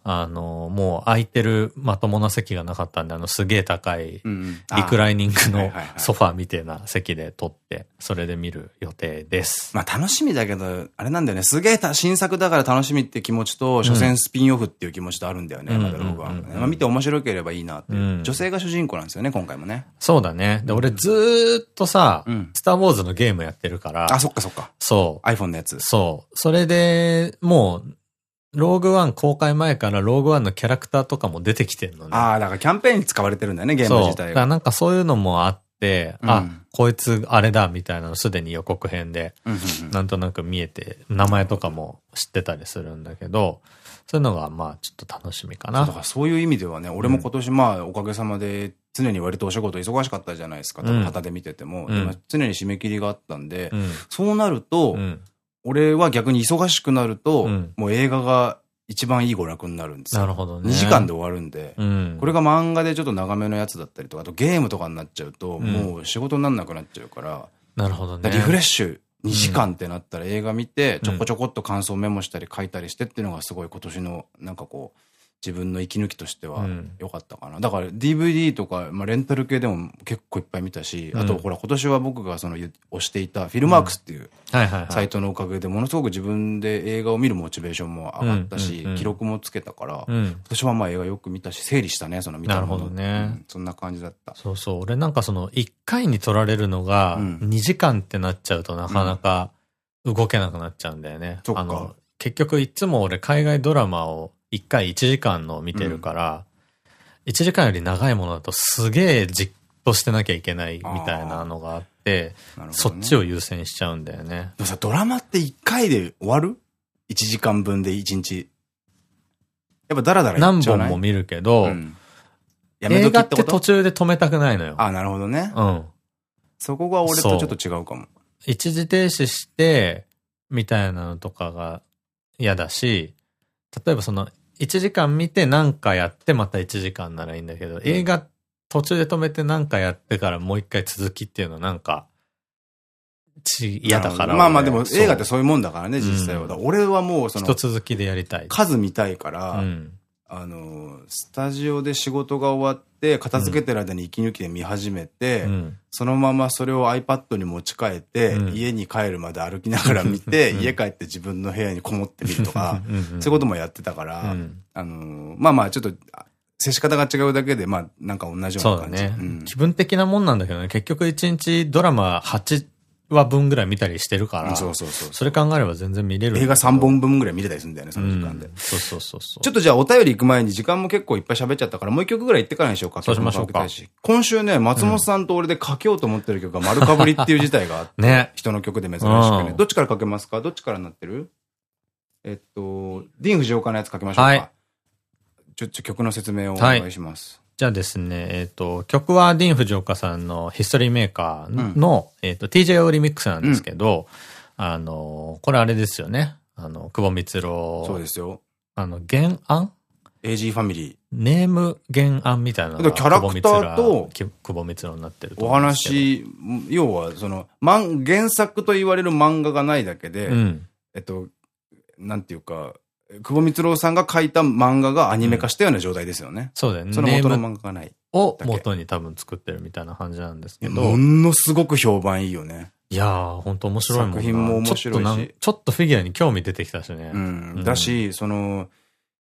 あの、もう空いてるまともな席がなかったんで、あのすげえ高い、リクライニングのソファーみたいな席で撮って、それで見る予定です。まあ楽しみだけど、あれなんだよね、すげえ新作だから楽しみって気持ちと、所詮スピンオフっていう気持ちとあるんだよね、まだ僕は。まあ見て面白ければいいなって。女性が主人公なんですよね、今回もね。そうだね。で、俺ずーっとさ、スターウォーズのゲームやってるから。あ、そっかそっか。そう。iPhone のやつ。そう。それで、もう、ローグワン公開前からローグワンのキャラクターとかも出てきてるのね。ああ、だからキャンペーンに使われてるんだよね、ゲーム自体が。そう。なんかそういうのもあって、うん、あ、こいつあれだ、みたいなのすでに予告編で、なんとなく見えて、名前とかも知ってたりするんだけど、そういうのがまあちょっと楽しみかな。だからそういう意味ではね、俺も今年まあおかげさまで常に割とお仕事忙しかったじゃないですか、多分旗で見てても。うん、常に締め切りがあったんで、うん、そうなると、俺は逆に忙しくなると、もう映画が一番いい娯楽になるんですよ。なるほどね。2時間で終わるんで、うん、これが漫画でちょっと長めのやつだったりとか、あとゲームとかになっちゃうと、もう仕事にならなくなっちゃうから、なるほどね。リフレッシュ2時間ってなったら映画見て、ちょこちょこっと感想メモしたり書いたりしてっていうのがすごい今年の、なんかこう、自分の息抜きとしては良かったかな。うん、だから DVD とか、まあ、レンタル系でも結構いっぱい見たし、うん、あとほら今年は僕がその推していたフィルマークスっていうサイトのおかげでものすごく自分で映画を見るモチベーションも上がったし、記録もつけたから、うん、今年はまあ映画よく見たし、整理したね、その見たなるほどね、そんな感じだった。そうそう。俺なんかその1回に撮られるのが2時間ってなっちゃうとなかなか動けなくなっちゃうんだよね。あの、結局いつも俺海外ドラマを1回1時間の見てるから、うん、1時間より長いものだとすげえじっとしてなきゃいけないみたいなのがあって、ね、そっちを優先しちゃうんだよね。でもさ、ドラマって1回で終わる ?1 時間分で1日。やっぱダラダラ何本も見るけど、うん、映画って途中で止めたくないのよ。あ、なるほどね。うん。そこが俺とちょっと違うかも。一時停止して、みたいなのとかが嫌だし、例えばその1時間見て何かやってまた1時間ならいいんだけど、映画途中で止めて何かやってからもう一回続きっていうのはなんか、ち、嫌だから。まあまあでも映画ってそういうもんだからね、実際は。俺はもうその。一続きでやりたい。数見たいから、あの、スタジオで仕事が終わって、片付けてる間に息抜きで見始めて、うん、そのままそれを iPad に持ち帰って、うん、家に帰るまで歩きながら見て、家帰って自分の部屋にこもってみるとか、そういうこともやってたから、あの、まあまあちょっと、接し方が違うだけで、まあ、なんか同じような感じ。そうだね。気分的なもんなんだけどね、結局一日ドラマ8話分ぐらい見たりしてるから。そうそうそう。それ考えれば全然見れる。映画3本分ぐらい見れたりするんだよね、その時間で。そうそうそうそう。ちょっとじゃあお便り行く前に時間も結構いっぱい喋っちゃったから、もう一曲ぐらい行ってからにしようか。そうしましょうか。今週ね、松本さんと俺でかけようと思ってる曲が丸かぶりっていう事態があって。*laughs* ね。人の曲で珍しくね。どっちからかけますか？どっちからなってる？えっと、ディーン・フジオカのやつかけましょうか。はい。ちょっと曲の説明をお願いします。じゃあですね、えっ、ー、と、曲はディーン・フジオカさんのヒストリーメーカーの、うん、えっと、TJO リミックスなんですけど、うん、あの、これあれですよね。あの、久保光郎。そうですよ。あの、原案 ?AG ファミリー。ネーム原案みたいな。キャラクターと、久保光郎になってるお話、要は、その、原作と言われる漫画がないだけで、うん、えっと、なんていうか、久保光郎さんが書いた漫画がアニメ化したような状態ですよね。うん、そうだよね。その元の漫画がない。を元に多分作ってるみたいな感じなんですけど。ものすごく評判いいよね。いやー、本当面白いもん作品も面白いしち。ちょっとフィギュアに興味出てきたしね。うん。だし、その、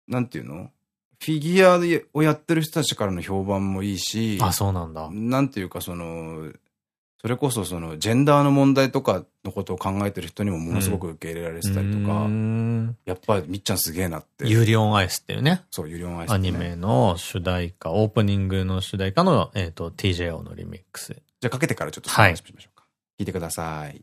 なんていうの？フィギュアをやってる人たちからの評判もいいし。あ、そうなんだ。なんていうかその、それこそそのジェンダーの問題とかのことを考えてる人にもものすごく受け入れられてたりとか、うん、やっぱりみっちゃんすげえなって。ユーリ on ICE っていうね。そう、ユーリ on ICE、ね、アニメの主題歌、オープニングの主題歌の、えっ、ー、と、TJO のリミックス。じゃあかけてからちょっと話しましょうか。はい、聞いてください。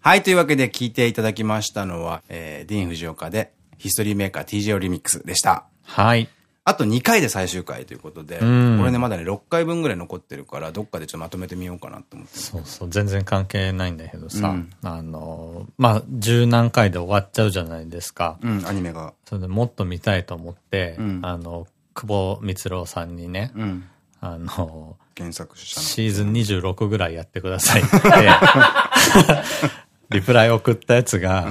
はい、というわけで聞いていただきましたのは、えー、ディーン・フジオカで、ヒストリーメーカー TJO リミックスでした。はい。あと2回で最終回ということで、これね、まだね、6回分ぐらい残ってるから、どっかでちょっとまとめてみようかなと思って。そうそう、全然関係ないんだけどさ、うん、あの、まあ、十何回で終わっちゃうじゃないですか。うん、アニメが。それでもっと見たいと思って、うん、あの、久保光郎さんにね、うん、あの、原作者シーズン26ぐらいやってくださいって、*laughs* リプライ送ったやつが、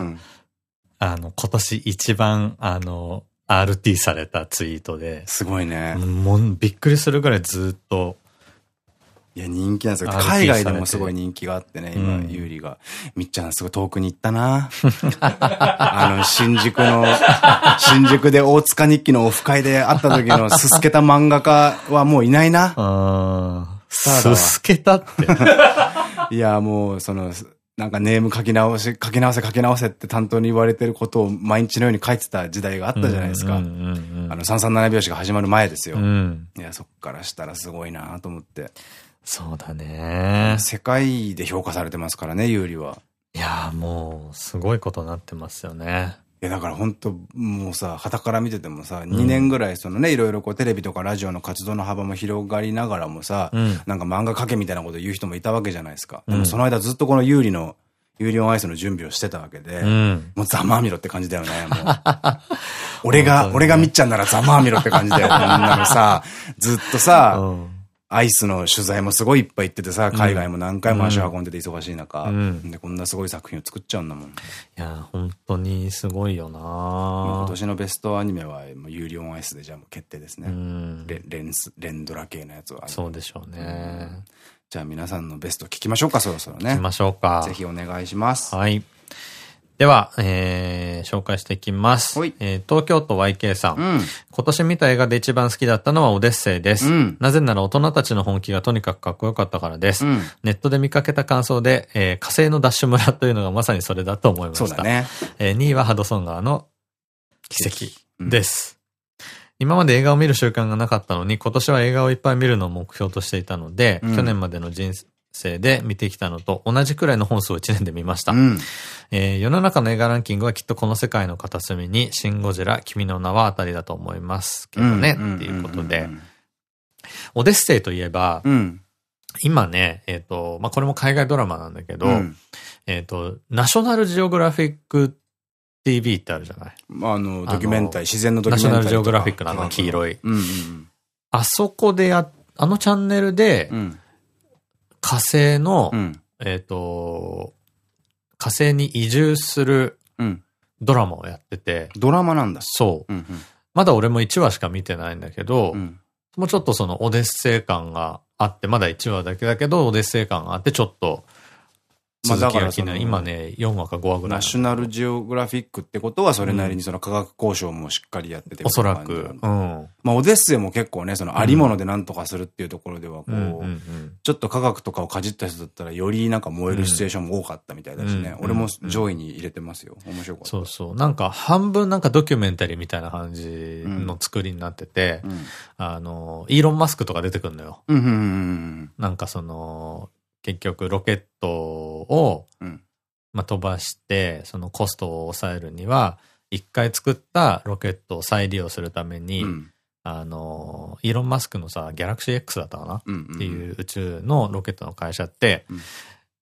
あの、今年一番、あの、RT されたツイートで。すごいね。もうびっくりするぐらいずっと。いや、人気なんですよ。海外でもすごい人気があってね、今、ゆうりが。みっちゃんすごい遠くに行ったな *laughs* あの、新宿の、*laughs* 新宿で大塚日記のオフ会で会った時のすすけた漫画家はもういないな。すすけたって。*laughs* いや、もう、その、なんかネーム書き直し、書き直せ書き直せって担当に言われてることを毎日のように書いてた時代があったじゃないですか。あの、337拍子が始まる前ですよ。うん、いや、そっからしたらすごいなと思って。そうだね。世界で評価されてますからね、有利は。いやもう、すごいことになってますよね。いや、だから本当もうさ、旗から見ててもさ、2年ぐらいそのね、いろいろこうテレビとかラジオの活動の幅も広がりながらもさ、うん、なんか漫画描けみたいなこと言う人もいたわけじゃないですか。でもその間ずっとこの有利の、有利オンアイスの準備をしてたわけで、うん、もうざまあみろって感じだよね、もう。*laughs* 俺が、俺がみっちゃんならざまあみろって感じだよ、こんなのさ、ずっとさ、うんアイスの取材もすごいいっぱい行っててさ、海外も何回も足を運んでて忙しい中、うん、でこんなすごい作品を作っちゃうんだもん。いや、本当にすごいよな今年のベストアニメは、もう有料アイスでじゃあもう決定ですね。うん、レレンス、レンドラ系のやつは。そうでしょうね。じゃあ皆さんのベスト聞きましょうか、そろそろね。聞きましょうか。ぜひお願いします。はい。では、えー、紹介していきます。えー、東京都 YK さん。うん、今年見た映画で一番好きだったのはオデッセイです。うん、なぜなら大人たちの本気がとにかくかっこよかったからです。うん、ネットで見かけた感想で、えー、火星のダッシュ村というのがまさにそれだと思いました。そうだね。えー、2位はハドソン川の奇跡です。今まで映画を見る習慣がなかったのに、今年は映画をいっぱい見るのを目標としていたので、去年までの人生で見てきたのと同じくらいの本数を1年で見ました。うん、えー、世の中の映画ランキングはきっとこの世界の片隅に、シン・ゴジラ、君の名はあたりだと思いますけどね、っていうことで。オデッセイといえば、うん、今ね、えっ、ー、と、まあ、これも海外ドラマなんだけど、うん、えっと、ナショナルジオグラフィック TV ってあるじゃない？あの、ドキュメンタリー、自然のドキュメンタリー。ナショナルジオグラフィックのあの黄色い。あそこでや、あのチャンネルで、うん。火星の、うん、えっと、火星に移住するドラマをやってて。ドラマなんだ。そう。まだ俺も1話しか見てないんだけど、うん、もうちょっとそのオデッセイ感があって、まだ1話だけだけど、オデッセイ感があって、ちょっと、続きが気になる。今ね、4話か5話ぐらい。ナショナルジオグラフィックってことは、それなりにその科学交渉もしっかりやってて。おそらく。うん。まあ、オデッセイも結構ね、そのありもので何とかするっていうところでは、こう、ちょっと科学とかをかじった人だったら、よりなんか燃えるシチュエーションも多かったみたいだしね。俺も上位に入れてますよ。面白かった。そうそう。なんか半分なんかドキュメンタリーみたいな感じの作りになってて、あの、イーロン・マスクとか出てくるのよ。なんかその、結局ロケットを、まあ、飛ばして、そのコストを抑えるには、一回作ったロケットを再利用するために、うん、あの、イーロン・マスクのさ、ギャラクシー X だったかな？っていう宇宙のロケットの会社って、うん、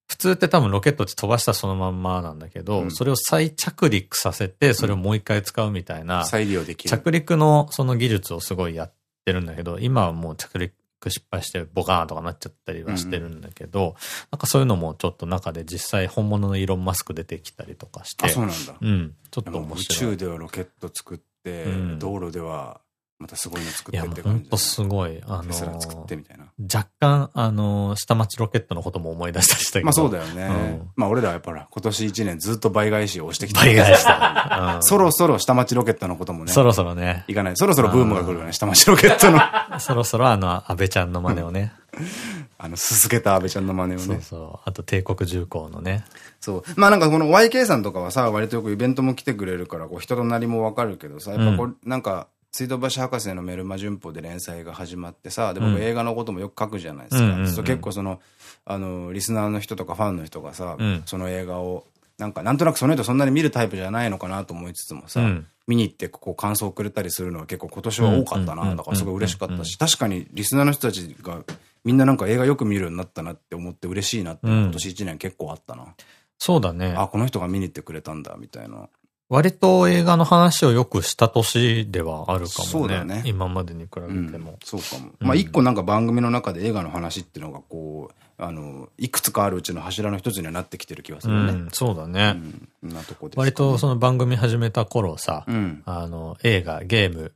普通って多分ロケットって飛ばしたそのまんまなんだけど、うん、それを再着陸させて、それをもう一回使うみたいな、再利用できる。着陸のその技術をすごいやってるんだけど、今はもう着陸失敗してボカーンとかなっちゃったりはしてるんだけど、うんうん、なんかそういうのもちょっと中で実際本物のイーロン・マスク出てきたりとかして。あ、そうなんだ。うん。ちょっと面白い。宇宙ではロケット作って、うん、道路ではまたすごいの作ってって感じ。ほんとすごい。あのー、作ってみたいな。若干、あのー、下町ロケットのことも思い出したりしたけど。まあそうだよね。うん、まあ俺らはやっぱり今年1年ずっと倍返しをしてきた。倍返しだ。そろそろ下町ロケットのこともね。そろそろね。いかない。そろそろブームが来るよね、下町ロケットの。*laughs* そろそろあの、安倍ちゃんの真似をね。*laughs* あの、すすけた安倍ちゃんの真似をね。そうそう。あと、帝国重工のね。そう。まあなんかこの YK さんとかはさ、割とよくイベントも来てくれるから、こう人となりもわかるけどさ、やっぱこう、なんか、水道橋博士のメルマ旬報で連載が始まってさ、で、僕映画のこともよく書くじゃないですか。結構その、あの、リスナーの人とかファンの人がさ、うん、その映画を、なんか、なんとなくその人そんなに見るタイプじゃないのかなと思いつつもさ、うん、見に行ってこう感想をくれたりするのは結構今年は多かったな。だからすごい嬉しかったし、確かにリスナーの人たちがみんななんか映画よく見るようになったなって思って嬉しいなって今年1年結構あったな。そうだね。あ、この人が見に行ってくれたんだ、みたいな。割と映画の話をよくした年ではあるかもね。そうだよね。今までに比べても。うん、そうかも。まあ一個なんか番組の中で映画の話っていうのがこう、あの、いくつかあるうちの柱の一つにはなってきてる気がするね。うん、そうだね。うん、なとこで、ね、割とその番組始めた頃さ、うん、あの、映画、ゲーム、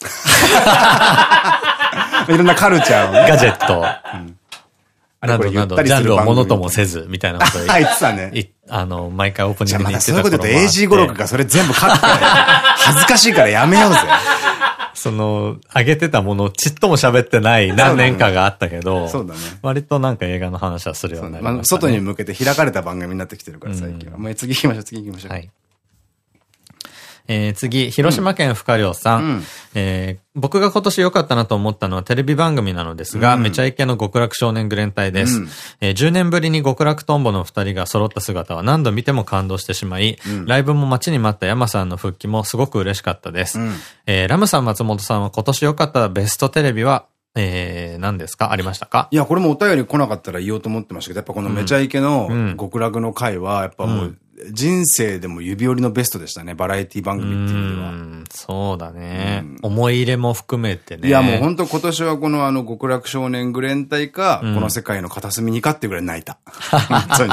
*laughs* いろんなカルチャーを、ね、ガジェット、うんなどなど、ジャンルをものともせず、みたいなことを *laughs* 言ってたね。あの、毎回オープニングに言ってたそういうこと言うと AG 語録がそれ全部書くから、恥ずかしいからやめようぜ。*laughs* その、上げてたものちっとも喋ってない何年かがあったけど、そうだね。割となんか映画の話はするようになりました、ね。外に向けて開かれた番組になってきてるから、最近は。もう次行きましょう、次行きましょう。はい。えー、次、広島県深良さん。うん、えー、僕が今年良かったなと思ったのはテレビ番組なのですが、うん、めちゃイケの極楽少年グレン隊です。うん、えー、10年ぶりに極楽トンボの二人が揃った姿は何度見ても感動してしまい、うん、ライブも待ちに待った山さんの復帰もすごく嬉しかったです。うん、えー、ラムさん松本さんは今年良かったベストテレビはえー、何ですか？ありましたか？いや、これもお便り来なかったら言おうと思ってましたけど、やっぱこのめちゃイケの極楽の回は、やっぱもう、人生でも指折りのベストでしたね、バラエティ番組っていう意味では。そうだね、うん。思い入れも含めてね。いやもう本当今年はこのあの極楽少年グレン隊か、うん、この世界の片隅にかってぐらい泣いた。*laughs* 本当に。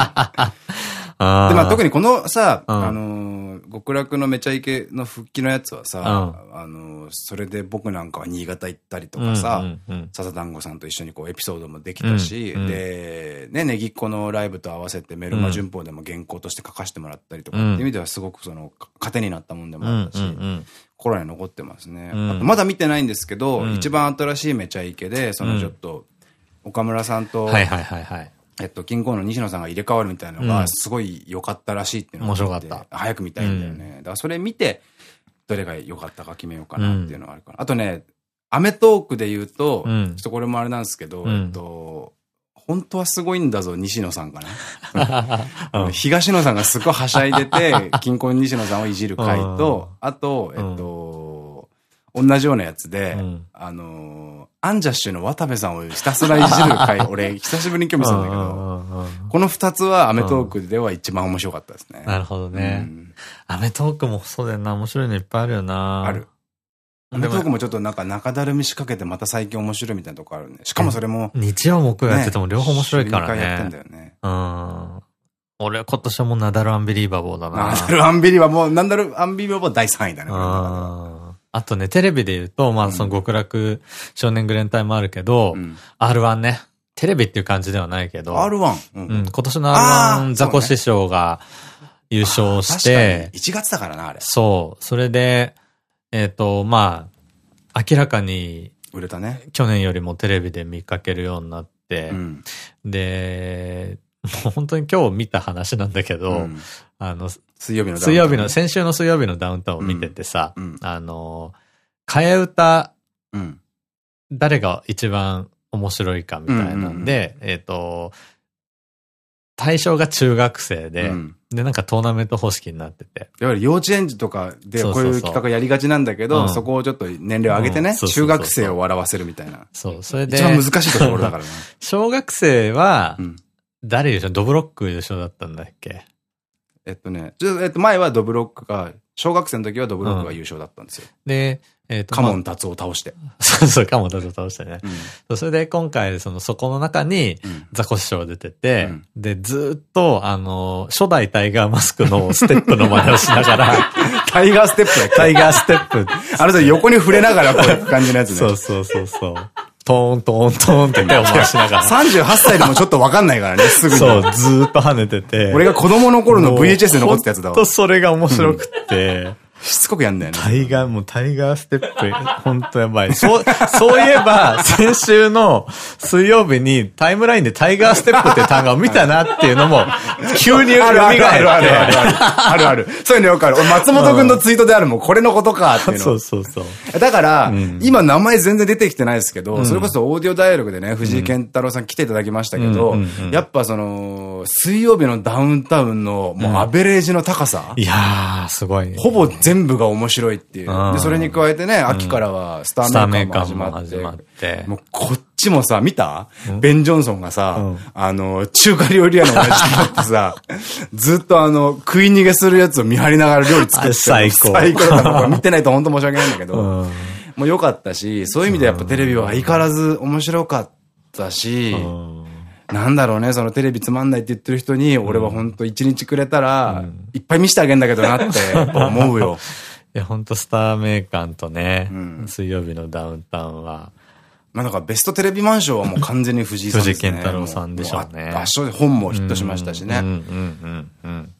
で、まあ特にこのさ、うん、あの、極楽のめちゃイケの復帰のやつはさ、うん、あの、それで僕なんかは新潟行ったりとかさ、笹団子さんと一緒にこうエピソードもできたし、うん、で、ね、ネギっ子のライブと合わせてメルマ旬報でも原稿として書かせてもらったりとかっていう意味ではすごくその、糧になったもんでもあったし、心に残ってますね。まだ見てないんですけど、一番新しいめちゃイケで、そのちょっと、岡村さんと、はいはいはいはい。えっと、金庫の西野さんが入れ替わるみたいなのが、すごい良かったらしいっていうのが、面白かった。早く見たいんだよね。だからそれ見て、どれが良かったか決めようかなっていうのがあるから。あとね、アメトークで言うと、ちょっとこれもあれなんですけど、えっと、本当はすごいんだぞ、西野さんかな。*laughs* 東野さんがすごいはしゃいでて、*laughs* 金庫西野さんをいじる回と、あと、えっと、同じようなやつで、あのアンジャッシュの渡部さんをひたすらいじる回、*laughs* 俺、久しぶりに興味するんだけど、この二つはアメトークでは一番面白かったですね。なるほどね。アメトークもそうだよな、面白いのいっぱいあるよな。ある。アメトークもちょっとなんか中だるみ仕掛けてまた最近面白いみたいなとこあるね。しかもそれも。日曜木曜やってても両方面白いからね。回やってんだよね。うん。俺今年はもうナダルアンビリーバボーだな。ナダルアンビリーバボー、ナダルアンビリーバボー第3位だね。あとね、テレビで言うと、まあその極楽少年グレン隊もあるけど、うん、R1 ね。テレビっていう感じではないけど。R1? うん、うん、今年の R1 ザコシショウが優勝して、1月だからな、あれ。そう。それで、えっ、ー、と、まあ、明らかに、売れたね。去年よりもテレビで見かけるようになって、うん、で、もう本当に今日見た話なんだけど、うん、あの、水曜日の水曜日の、先週の水曜日のダウンタウンを見ててさ、うん、あの、替え歌、誰が一番面白いかみたいなんで、えっと、対象が中学生で、うん、で、なんかトーナメント方式になってて。いわゆる幼稚園児とかでこういう企画やりがちなんだけど、そこをちょっと年齢を上げてね、中学生を笑わせるみたいな。そう、それで。一番難しいところだからね。*laughs* 小学生は、誰優勝ドブロック優勝だったんだっけ？えっとね、えっと、前はドブロックが、小学生の時はドブロックが優勝だったんですよ。で、えっ、と。カモン達夫を倒して。そうそう、カモン達夫を倒してね。うん、それで今回、その、そこの中に、ザコシショウ出てて、うん、で、ずっと、あの、初代タイガーマスクのステップの真似をしながら、*laughs* タイガーステップ？だタイガーステップ。あれで横に触れながらこういう感じのやつね。そうそうそうそう。トーントーントーンって手を回しながら。38歳でもちょっとわかんないからね、*laughs* すぐに。そう、ずーっと跳ねてて。俺が子供の頃の VHS で残ってたやつだわ。ほんとそれが面白くって。しつこくやんだよね。タイガー、もうタイガーステップ、ほんとやばい。そう、そういえば、先週の水曜日にタイムラインでタイガーステップって単語を見たなっていうのも、急に蘇って。あるあるあるある。あるある。そういうのよくある。松本くんのツイートであるもん、これのことかっていうの。そうそうそう。だから、今名前全然出てきてないですけど、それこそオーディオダイアログでね、藤井健太郎さん来ていただきましたけど、やっぱその、水曜日のダウンタウンの、もうアベレージの高さ。いやー、すごい。ほぼ全部が面白いっていう。で、それに加えてね、秋からはスターメーカーも始まって、もうこっちもさ、見た？ベン・ジョンソンがさ、あの、中華料理屋の親父になってさ、*laughs* ずっとあの、食い逃げするやつを見張りながら料理作って最高。最高だった。見てないと本当申し訳ないんだけど、もう良かったし、そういう意味でやっぱテレビは相変わらず面白かったし、なんだろうね、そのテレビつまんないって言ってる人に、俺は本当一日くれたら、いっぱい見せてあげんだけどなって *laughs* 思うよ。いや、ほんとスター名鑑とね、うん、水曜日のダウンタウンは。まあだからベストテレビマンションはもう完全に藤井さんですね。藤井健太郎さんでしょうね。場所で本もヒットしましたしね。うんうんうんうん。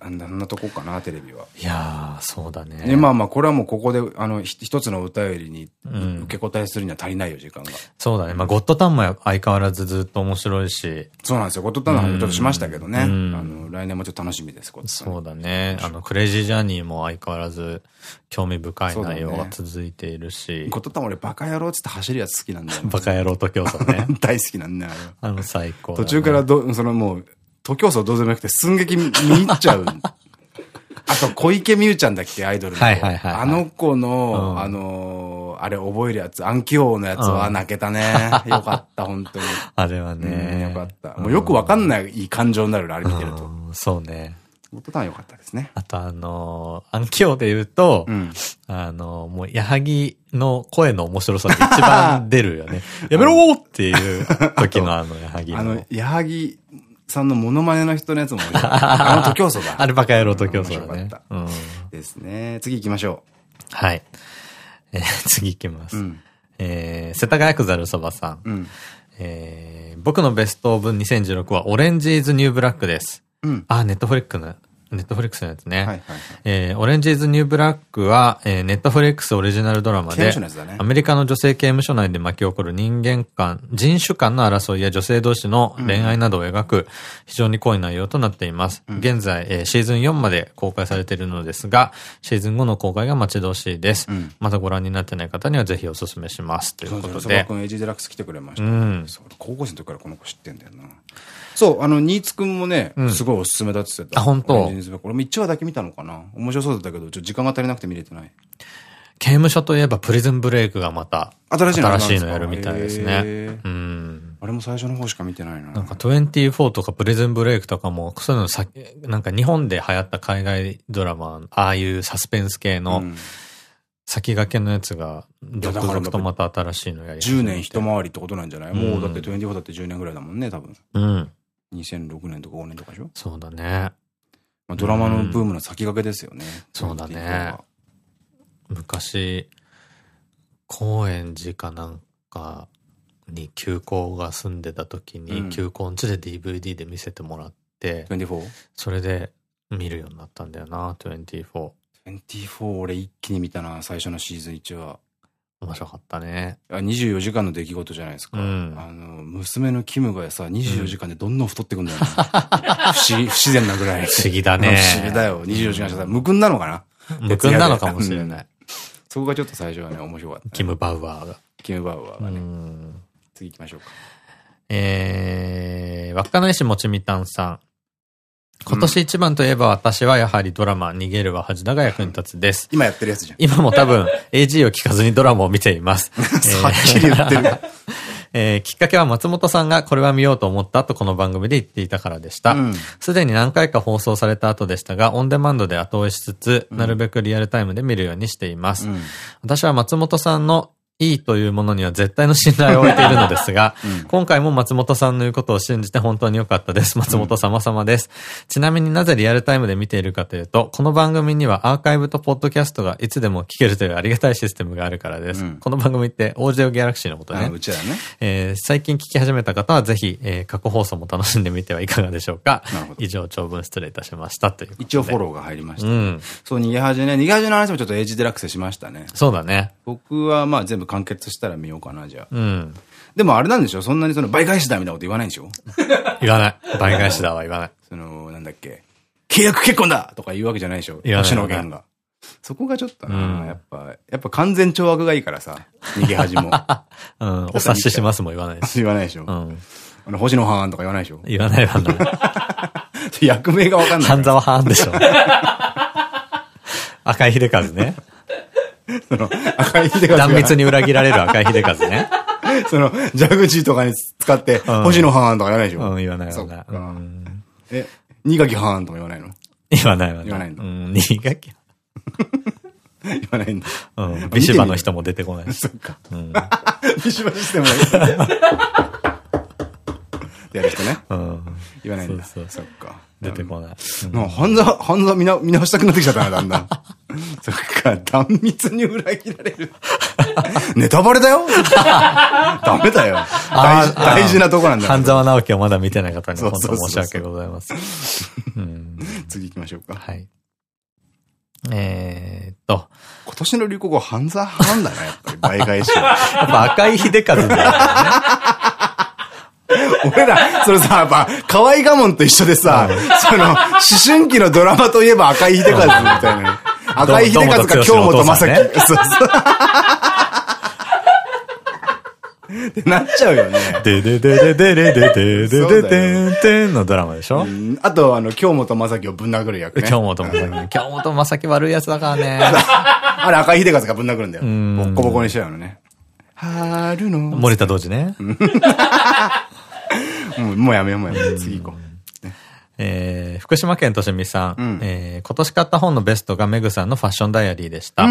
あんなとこかな、テレビは。いやー、そうだね。で、まあまあ、これはもうここで、あの、一つの歌よりに、受け答えするには足りないよ、時間が。そうだね。まあ、ゴッドタンも相変わらずずっと面白いし。そうなんですよ。ゴッドタンの話ちょっとしましたけどね。あの、来年もちょっと楽しみです、そうだね。あの、クレイジージャーニーも相変わらず、興味深い内容が続いているし。ゴッドタン俺バカ野郎っつって走るやつ好きなんだよ。バカ野郎と競争ね。*laughs* 大好きなんだよ、あの、最高。途中からど、そのもう、徒競走どうでもよくて寸劇見入っちゃう。*laughs* あと、小池美優ちゃんだっけ、アイドルの。はいはいはい。あの子の、あの、あれ覚えるやつ、暗記王のやつは泣けたね。*laughs* よかった、本当に。あれはね。よかった。もうよくわかんない感情になる、あれ見てると。そうね。ボタン良かったですね。あとあの暗記王で言うと、あのもう、矢作の声の面白さが一番出るよね。*laughs* やめろーっていう時のあの矢作の。あの、矢作さんのモノマネの人のやつも、*laughs* あの徒競走だ。あれバカ野郎徒競走だね。うん。ですね。次行きましょう。はい。えー、次行きます。うん、えー、世田谷区ざるそばさん。うん、えー、僕のベストオブ2016はオレンジーズニューブラックです。うん、あ、ネットフリックのNetflix のやつね。え Orange Is New Black は、えー、 Netflix オリジナルドラマで、ね、アメリカの女性刑務所内で巻き起こる人間間、人種間の争いや女性同士の恋愛などを描く、非常に濃い内容となっています。うん、現在、えー、シーズン4まで公開されているのですが、シーズン5の公開が待ち遠しいです。うん、まだご覧になってない方にはぜひお勧めします。ということで。そう君エイジデラックス来てくれました、うん、高校生の時からこの子知ってんだよな。そう、あの、新津くんもね、すごいおすすめだって言ってた。あ、本当。俺も1話だけ見たのかな面白そうだったけど、ちょっと時間が足りなくて見れてない。刑務所といえばプリズンブレイクがまた新しいの新しいのやるみたいですね。うん。あれも最初の方しか見てないな。なんか24とかプリズンブレイクとかも、そういうのさ、なんか日本で流行った海外ドラマ、ああいうサスペンス系の、先駆けのやつが、続々とまた新しいのやり10年一回りってことなんじゃない、もうだって24だって10年ぐらいだもんね、多分。うん。2006年とか5年とかでしょ？そうだね。まあ、ドラマのブームの先駆けですよね。そうだね。昔、高円寺かなんかに休校が住んでた時に、うん、休校んちで DVD で見せてもらって、24? それで見るようになったんだよな、24。24俺一気に見たな、最初のシーズン1は。面白かったね。24時間の出来事じゃないですか。うん、あの、娘のキムがさ、24時間でどんどん太ってくんだよ、ね、不思議、不自然なぐらい。不思議だね。不思議だよ。24時間したら、むくんなのかな？むくんなのかもしれない。そこがちょっと最初はね、面白かった、ね、キム・バウアーが。キム・バウアーがね。次行きましょうか。えー、稚内市もちみたんさん。今年一番といえば私はやはりドラマ、逃げるは恥だが役に立つです。今やってるやつじゃん。今も多分 *laughs* AG を聞かずにドラマを見ています。はっきり言ってる。*laughs* えー、きっかけは松本さんがこれは見ようと思ったとこの番組で言っていたからでした。すで、に何回か放送された後でしたが、オンデマンドで後追いしつつ、なるべくリアルタイムで見るようにしています。うん、私は松本さんのいいというものには絶対の信頼を置いているのですが、*laughs* うん、今回も松本さんの言うことを信じて本当に良かったです。松本様様です。うん、ちなみになぜリアルタイムで見ているかというと、この番組にはアーカイブとポッドキャストがいつでも聞けるというありがたいシステムがあるからです。うん、この番組ってオーディオギャラクシーのことね。うちだね。えー、最近聞き始めた方はぜひ、えー、過去放送も楽しんでみてはいかがでしょうか。以上、長文失礼いたしましたという一応フォローが入りました。うん、そう、逃げ恥ね。逃げ恥の話もちょっとエイジデラックスしましたね。そうだね。僕はまあ全部完結したら見ようかな、じゃあ。うん。でもあれなんでしょ？そんなにその倍返しだみたいなこと言わないんでしょ？言わない。倍返しだは言わない。その、なんだっけ？契約結婚だとか言うわけじゃないでしょ？星野源が。そこがちょっとな、うん、やっぱ、やっぱ完全懲悪がいいからさ、逃げ恥も。*laughs* うん、お察ししますも言わないし。*laughs* 言わないでしょ。うん。あの、星野藩とか言わないでしょ？言わないわない。*laughs* 役名がわかんない。半沢藩でしょ。赤井秀和ね。その、赤井秀和。断密に裏切られる赤井秀和ね。*laughs* その、蛇口とかに使って、星野藩とか言わないでしょ？うん、言わないわない。え、新垣藩とか言わないの？言わないわ言わないの？うん、新垣 *laughs* 言わないんだ。うん。ビシバの人も出てこないそっか。うん。*laughs* ビシバシステムやる人ね。うん。言わないんだ。そうそう。そっか。出てこない。もう、半沢、半沢見な、見直したくなってきちゃったな、だんだん。*laughs* そっか、断密に裏切られる。ネタバレだよダメだよ。大事なとこなんだ半沢直樹をまだ見てない方に本当申し訳ございません。次行きましょうか。はい。えっと。今年の流行語、半沢半だな、やっぱり。倍返し。*laughs* やっぱ赤い秀和だよね。*laughs* 俺ら、そのさ、やっぱ、河合我門と一緒でさ、その、思春期のドラマといえば赤井秀和みたいな。*laughs* 赤井秀和か京本正樹。そうそう。*laughs* ってなっちゃうよね。ででででででででででででのドラマでしょあと、あの、京本正樹をぶん殴る役ね。京本正樹。京本正樹悪いやつだからね。あれ赤井秀和がぶん殴るんだよ。ボッコボコにしちゃうのね。春の。森田同時ね。*laughs* もうやめよう、もうやめよう。次行こう。えー、福島県としみさん、うん、えー、今年買った本のベストがメグさんのファッションダイアリーでした。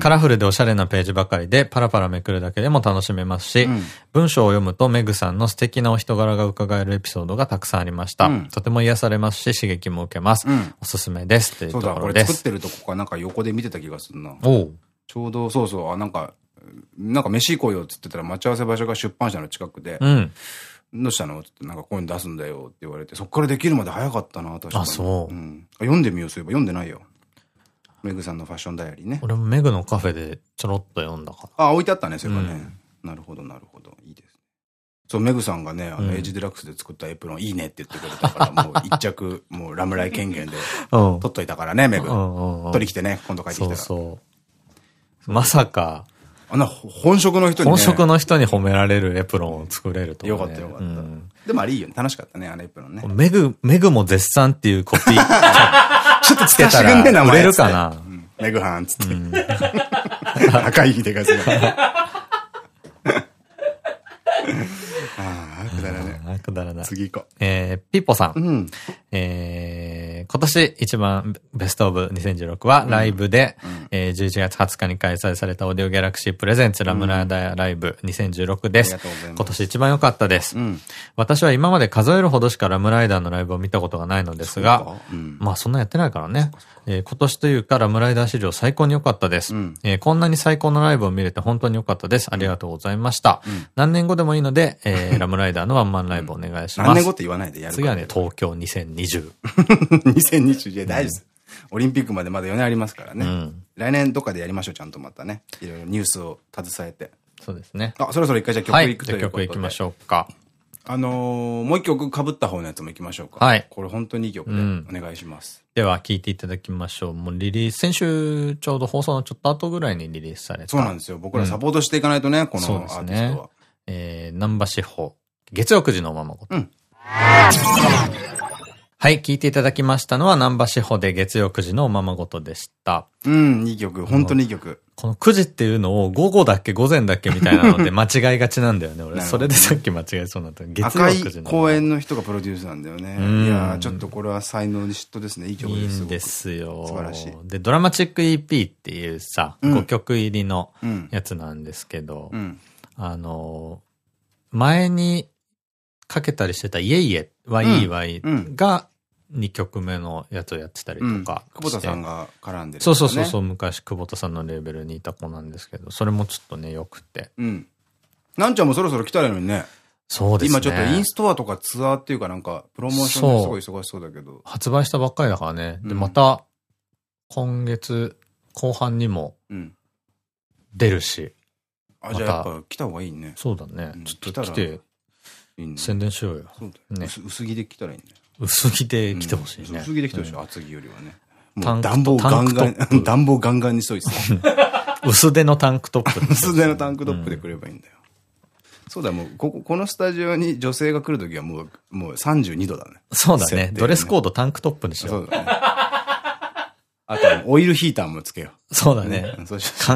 カラフルでおしゃれなページばかりで、パラパラめくるだけでも楽しめますし、うん、文章を読むとメグさんの素敵なお人柄が伺えるエピソードがたくさんありました。うん、とても癒されますし、刺激も受けます。おすすめです。というところです。そうだ、これ作ってるとこかなんか横で見てた気がするな。ちょうど、そうそう、あ、なんか、なんか飯行こうよって言ってたら待ち合わせ場所が出版社の近くで、うんどうしたの?ってなんかこういうの出すんだよって言われて、そっからできるまで早かったな、確かに。あ、そう。うん。読んでみよう、そういえば読んでないよ。メグさんのファッションダイアリーね。俺もメグのカフェでちょろっと読んだから。あ、置いてあったね、それはね。うん、なるほど、なるほど。いいです。そう、メグさんがね、あの、エイジデラックスで作ったエプロンいいねって言ってくれたから、もう一着、*laughs* もうラムライ権限で、取っといたからね、メグ。取り来てね、今度帰ってきたら。そうそう。まさか、あんな本職の人に、ね、本職の人に褒められるエプロンを作れると、ね、よかったよかった。うん、でもあれいいよね。楽しかったね、あのエプロンね。メグ、メグも絶賛っていうコピー。*laughs* ちょっとつけたら売れるかな、うん、メグハンつって。うん、*laughs* 赤い秀和が。*laughs* ああ、くだらね。くだらない。次行こう。えー、ピッポさん。うん、えー、ー、今年一番ベストオブ2016はライブで、うん、えー、11月20日に開催されたオーディオギャラクシープレゼンツラムラダライブ2016です。今年一番良かったです。うん、私は今まで数えるほどしかラムライダーのライブを見たことがないのですが、うん、まあそんなやってないからね。えー、今年というかラムライダー史上最高に良かったです、うん、えー、こんなに最高のライブを見れて本当に良かったです。ありがとうございました。うん、何年後でもいいので、えー、ラムライダーのワンマンライブお願いします。何年後って言わないでやる次はね、東京2020。2020 *laughs* で大丈夫です。オリンピックまでまだ4年ありますからね。うん、来年どっかでやりましょう、ちゃんとまたね。いろいろニュースを携えて。そうですね。あ、そろそろ一回じゃあ曲いくということで。はい、曲いきましょうか。あのー、もう一曲被った方のやつもいきましょうか。はい。これ本当にいい曲でお願いします。うん、では聴いていただきましょう。もうリリース、先週ちょうど放送のちょっと後ぐらいにリリースされた。そうなんですよ。僕らサポートしていかないとね、うん、このアーティストは。ね、えー、南波志保。月曜9時のままごと。うん。はい、聞いていただきましたのは、南波志保で月曜9時のおままごとでした。うん、いい曲。本当にいい曲。この9時っていうのを午後だっけ午前だっけみたいなので *laughs* 間違いがちなんだよね、俺。それでさっき間違えそうになった。月曜9時の。公演の人がプロデュースなんだよね。いやちょっとこれは才能に嫉妬ですね。いい曲です。いいんですよ。素晴らしい。で、ドラマチック EP っていうさ、5曲入りのやつなんですけど、あの、前にかけたりしてたイエイエはいいわいが、2曲目のやつをやってたりとか、うん、久保田さんが絡んでる、ね、そうそうそうそう、昔久保田さんのレーベルにいた子なんですけど、それもちょっとね、良くて。うん。なんちゃんもそろそろ来たらいいのにね。そうですね。今ちょっとインストアとかツアーっていうかなんか、プロモーションすごい忙しそうだけど。発売したばっかりだからね。で、また、今月後半にも、出るし。あ、じゃあやっぱ来た方がいいね。そうだね。ちょっと来て、宣伝しようよ。そうだよね。薄着で来たらいいね。薄着で来てほしいね。薄着で来てほしい。厚着よりはね。もう暖房ガンガン、*laughs* 暖房ガンガンにしといて *laughs* 薄手のタンクトップ。*laughs* 薄手のタンクトップで来ればいいんだよ。そうだ、もう、ここ、このスタジオに女性が来るときはもう、もう32度だね。そうだね。ドレスコードタンクトップにしよう。そうだね。あと、オイルヒーターもつけよう。そうだね。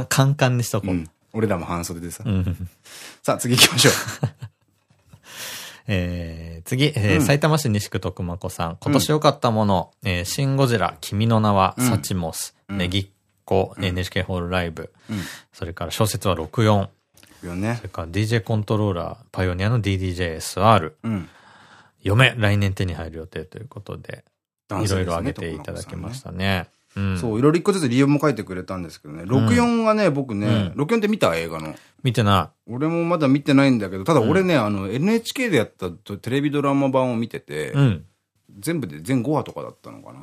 カンカンにしとこう。俺らも半袖でさ。さあ、次行きましょう。えー、次、えー、うん、埼玉市西区徳間子さん。今年良かったもの、うん、えー、シン・ゴジラ、君の名は、サチモス、ネギッコ、NHK ホールライブ、それから小説は64。ね、それから DJ コントローラー、パイオニアの DDJSR。うん、嫁、来年手に入る予定ということで、いろいろ挙げていただきましたね。そう、いろいろ一個ずつ理由も書いてくれたんですけどね。64がね、僕ね、64って見た映画の。見てない。俺もまだ見てないんだけど、ただ俺ね、あの、NHK でやったテレビドラマ版を見てて、全部で全5話とかだったのかな。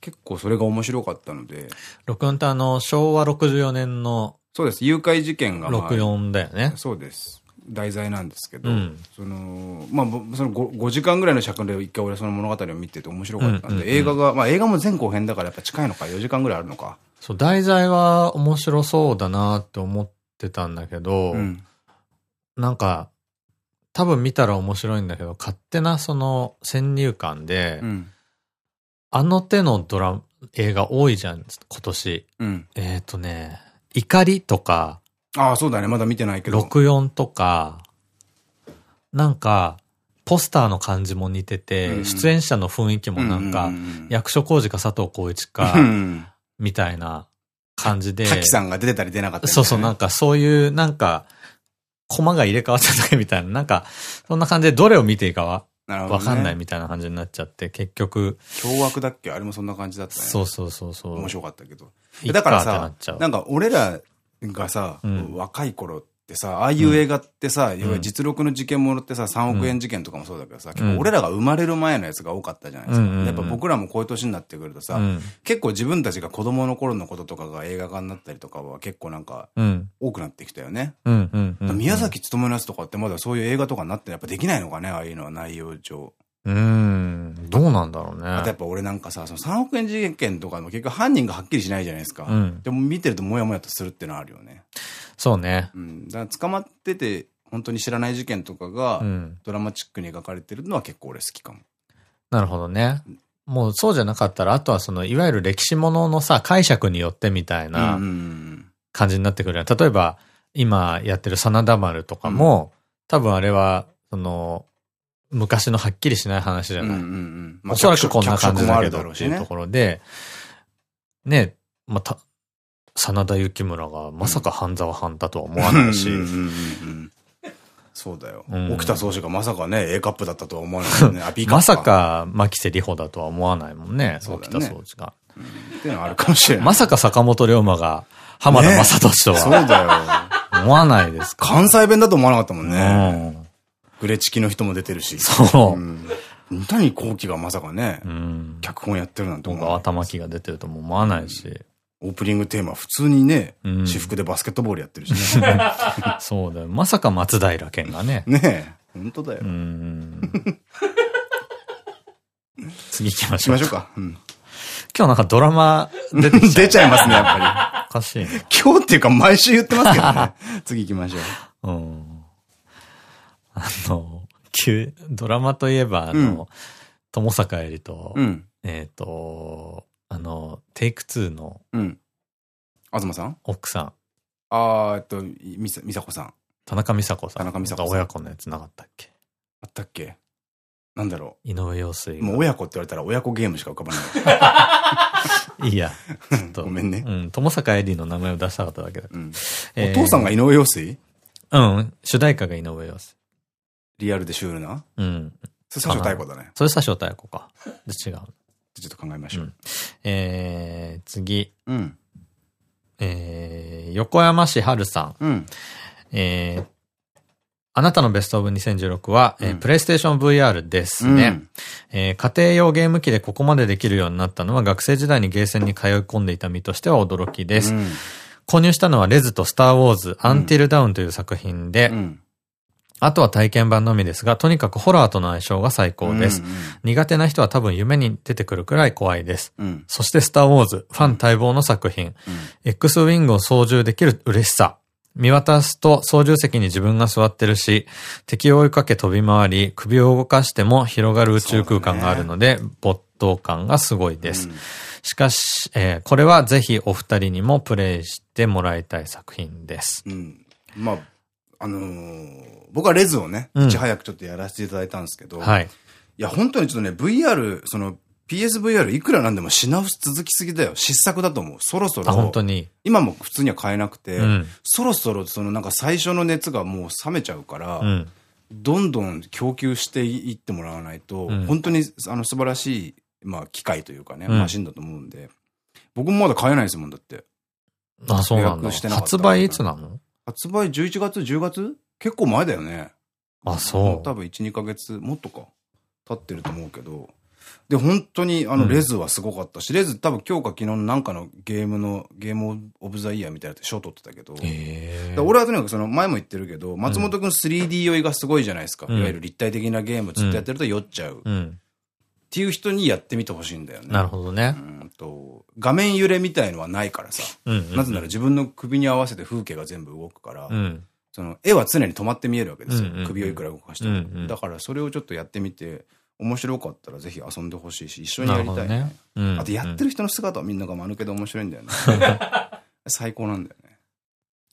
結構それが面白かったので。64ってあの、昭和64年の。そうです。誘拐事件が。64だよね。そうです。題材なんですけど、うん、その、まあ、その 5, 5, 時間ぐらいの尺で一回俺その物語を見てて面白かったんで、映画が、まあ映画も前後編だからやっぱ近いのか、4時間ぐらいあるのか。そう、題材は面白そうだなって思ってたんだけど、うん、なんか、多分見たら面白いんだけど、勝手なその先入観で、うん、あの手のドラ、映画多いじゃん、今年。うん、えっとね、怒りとか、ああ、そうだね。まだ見てないけど。64とか、なんか、ポスターの感じも似てて、出演者の雰囲気もなんか、役所広司か佐藤浩市か、みたいな感じで。滝さんが出てたり出なかったり、ね、そうそう、なんかそういう、なんか、コマが入れ替わっただみたいな、なんか、そんな感じでどれを見ていいかは、わかんないみたいな感じになっちゃって、結局。凶悪だっけあれもそんな感じだったね。そうそうそうそう。面白かったけど。だからさ、なんか俺らがさ、うん、若い頃ってさ、ああいう映画ってさ、要は実録の事件ものってさ、3億円事件とかもそうだけどさ、結構俺らが生まれる前のやつが多かったじゃないですか。やっぱ僕らもこういう年になってくるとさ、結構自分たちが子供の頃のこととかが映画化になったりとかは結構なんか、多くなってきたよね。宮崎勤のやつとかってまだそういう映画とかになってやっぱできないのかね、ああいうのは内容上。うん。どうなんだろうね。あとやっぱ俺なんかさ、その3億円事件とかも結局犯人がはっきりしないじゃないですか。うん、でも見てるともやもやとするっていうのはあるよね。そうね。うん。だから捕まってて、本当に知らない事件とかが、ドラマチックに描かれてるのは結構俺好きかも。なるほどね。もうそうじゃなかったら、あとはその、いわゆる歴史もののさ、解釈によってみたいな感じになってくる。例えば、今やってる真田丸とかも、うん、多分あれは、その、昔のはっきりしない話じゃない。おそらくこんな感じだけどっていうところで、ね、また、真田幸村がまさか半沢半だとは思わないし。そうだよ。沖田総司がまさかね、A カップだったとは思わないよね。あ、B カップ。まさか牧瀬里穂だとは思わないもんね。沖田総司が。っていうのはあるかもしれない。まさか坂本龍馬が浜田雅俊とは。そうだよ。思わないですか？関西弁だと思わなかったもんね。グレチキの人も出てるし。そう。三谷幸喜がまさかね、脚本やってるなんて思う。僕は頭木が出てるとも思わないし。オープニングテーマ普通にね、私服でバスケットボールやってるしね。*laughs* そうだよ。まさか松平健がね。ねえ。本当だよ。次行きましょう。行きましょうか。今日なんかドラマ出て *laughs* 出ちゃいますね、やっぱり。おかしい、ね。今日っていうか毎週言ってますけどね。次行きましょう。うん。あの、急、ドラマといえば、あの、友坂絵里と、えっと、あの、テイク2の、うん。東さん？奥さん。あー、えっと、みさ、みさこさん。田中美佐子さん。田中美佐子さん。親子のやつなかったっけ？あったっけ？なんだろう。井上陽水。もう親子って言われたら親子ゲームしか浮かばない。*laughs* いいや。ごめんね。うん。友坂エリーの名前を出したかっただけだ。うん。お父さんが井上陽水？うん。主題歌が井上陽水。リアルでシュールな？うん。それ佐太鼓だね。それ佐太鼓か。違う。ちょっと考えましょう。うん、えー、次。うん。えー、横山市春さん。うん。えー、あなたのベストオブ2016は、うん、えー、プレイステーション VR ですね。うん、えー、家庭用ゲーム機でここまでできるようになったのは学生時代にゲーセンに通い込んでいた身としては驚きです。うん、購入したのはレズとスターウォーズ、アンティルダウンという作品で、うんあとは体験版のみですが、とにかくホラーとの相性が最高です。うんうん、苦手な人は多分夢に出てくるくらい怖いです。うん、そしてスターウォーズ、ファン待望の作品。うん、X ウィングを操縦できる嬉しさ。見渡すと操縦席に自分が座ってるし、敵を追いかけ飛び回り、首を動かしても広がる宇宙空間があるので、没頭感がすごいです。うん、しかし、えー、これはぜひお二人にもプレイしてもらいたい作品です。うん。まあ、あのー僕はレズをね、いち早くちょっとやらせていただいたんですけど、はい。いや、本当にちょっとね、VR、その、PSVR いくらなんでも品薄続きすぎだよ。失策だと思う。そろそろ。本当に。今も普通には買えなくて、うん、そろそろそのなんか最初の熱がもう冷めちゃうから、うん、どんどん供給していってもらわないと、うん、本当にあの素晴らしい、まあ機械というかね、マシンだと思うんで、僕もまだ買えないですもん、だって。あ、そうなんだ。発売いつなの？発売11月、10月？結構前だよね。あ、そう。多分1、2ヶ月、もっとか、経ってると思うけど。で、本当に、あの、レズはすごかったし、うん、レズ多分今日か昨日のなんかのゲームの、ゲームオブザイヤーみたいな賞取ってたけど、俺はとにかくその前も言ってるけど、松本くん 3D 酔いがすごいじゃないですか。うん、いわゆる立体的なゲームずっとやってると酔っちゃう。うん、っていう人にやってみてほしいんだよね。なるほどね。うんと、画面揺れみたいのはないからさ。なぜなら自分の首に合わせて風景が全部動くから、うんその絵は常に止まって見えるわけですよ。首をいくら動かしても。だからそれをちょっとやってみて、面白かったらぜひ遊んでほしいし、一緒にやりたいね。あとやってる人の姿はみんなが間抜けで面白いんだよね。*laughs* 最高なんだよね。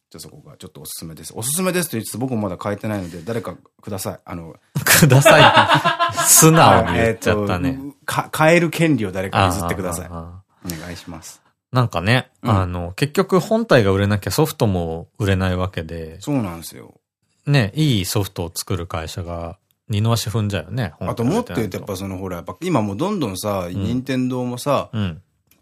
じゃあそこがちょっとおすすめです。おすすめですと言いつつ僕もまだ変えてないので、誰かください。あの、ください。*laughs* 素直に言っちゃったね。か、変える権利を誰か譲ってください。お願いします。なんかね、うん、あの、結局本体が売れなきゃソフトも売れないわけで。そうなんですよ。ね、いいソフトを作る会社が二の足踏んじゃうよね。あともっと言うとやっぱそのほら、やっぱ今もうどんどんさ、任天堂もさ、うん、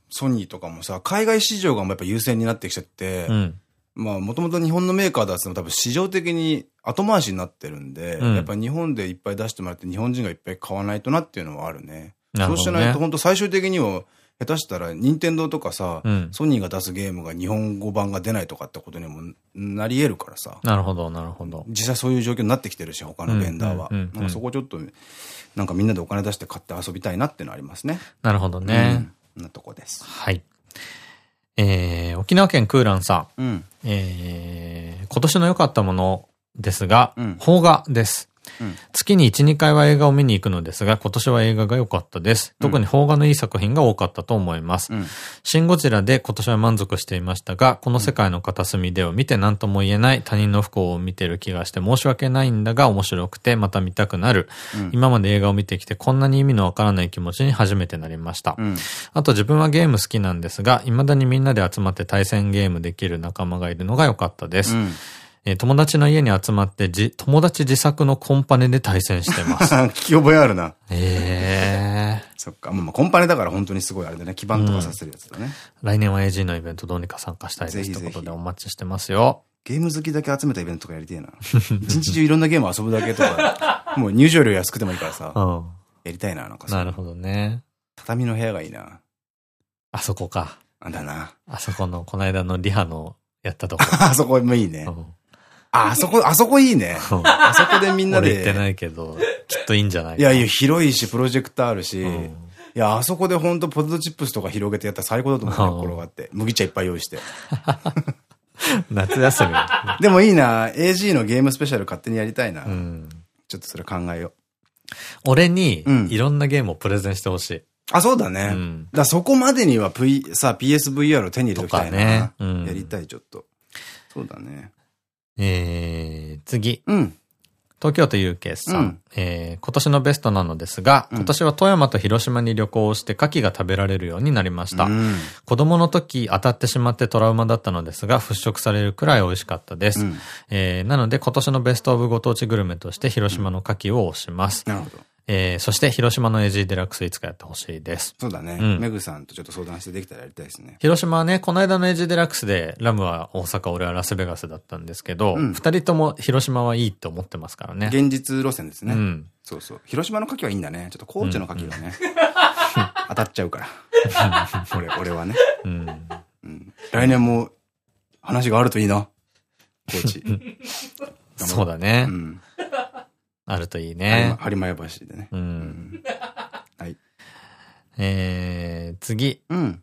ソニーとかもさ、海外市場がやっぱ優先になってきちゃって、うん、まあもともと日本のメーカーだっても多分市場的に後回しになってるんで、うん、やっぱ日本でいっぱい出してもらって日本人がいっぱい買わないとなっていうのはあるね。ねそうしないと本当最終的には下手したら、任天堂とかさ、うん、ソニーが出すゲームが日本語版が出ないとかってことにもなり得るからさ。なるほど、なるほど。実際そういう状況になってきてるし、他のベンダーは。なんかそこちょっと、なんかみんなでお金出して買って遊びたいなってのありますね。なるほどね。うん、なとこです。はい。えー、沖縄県クーランさん。うん、えー、今年の良かったものですが、うん、邦画です。月に1、2回は映画を見に行くのですが、今年は映画が良かったです。特に邦画のいい作品が多かったと思います。うん、シン・ゴジラで今年は満足していましたが、この世界の片隅でを見て何とも言えない他人の不幸を見てる気がして申し訳ないんだが面白くてまた見たくなる。うん、今まで映画を見てきてこんなに意味のわからない気持ちに初めてなりました。うん、あと自分はゲーム好きなんですが、未だにみんなで集まって対戦ゲームできる仲間がいるのが良かったです。え友達の家に集まってじ、友達自作のコンパネで対戦してます。*laughs* 聞き覚えあるな。ええー。そっか。まあ、コンパネだから本当にすごいあれだね。基盤とかさせるやつだね。うん、来年は AG のイベントどうにか参加したいですということでお待ちしてますよ。ゲーム好きだけ集めたイベントとかやりてえな。一日中いろんなゲーム遊ぶだけとか、*laughs* もう入場料安くてもいいからさ。うん、やりたいな、なんかなるほどね。畳の部屋がいいな。あそこか。あだな。あそこの、この間のリハのやったとこ。*laughs* あそこもいいね。うんあ、あそこ、あそこいいね。あそこでみんなで。俺行ってないけど、きっといいんじゃないいやいや、広いし、プロジェクターあるし、うん、いや、あそこでほんとポテトチップスとか広げてやったら最高だと思うね、転がって。麦茶いっぱい用意して。*laughs* 夏休み。*laughs* でもいいな、AG のゲームスペシャル勝手にやりたいな。うん、ちょっとそれ考えよう。俺に、いろんなゲームをプレゼンしてほしい。あ、そうだね。うん、だそこまでには、v、さ、PSVR を手に入れときたいな。ねうん、やりたい、ちょっと。そうだね。えー、次。うん。東京都ゆうけいさん。うん、えー、今年のベストなのですが、今年は富山と広島に旅行をして牡蠣が食べられるようになりました。うん、子供の時当たってしまってトラウマだったのですが、払拭されるくらい美味しかったです。うん、えー、なので今年のベストオブご当地グルメとして広島の牡蠣を推します。なるほど。えー、そして広島のエジーデラックスいつかやってほしいです。そうだね。うん、メグさんとちょっと相談してできたらやりたいですね。広島はね、この間のエジーデラックスで、ラムは大阪、俺はラスベガスだったんですけど、二、うん、人とも広島はいいって思ってますからね。現実路線ですね。うん。そうそう。広島の牡蠣はいいんだね。ちょっと高知の牡蠣はね、*laughs* 当たっちゃうから。俺、俺はね。うん。うん、来年も話があるといいな。高知。*laughs* そうだね。うんあるといいね。播磨橋でね。うん。はい。えー、次。うん。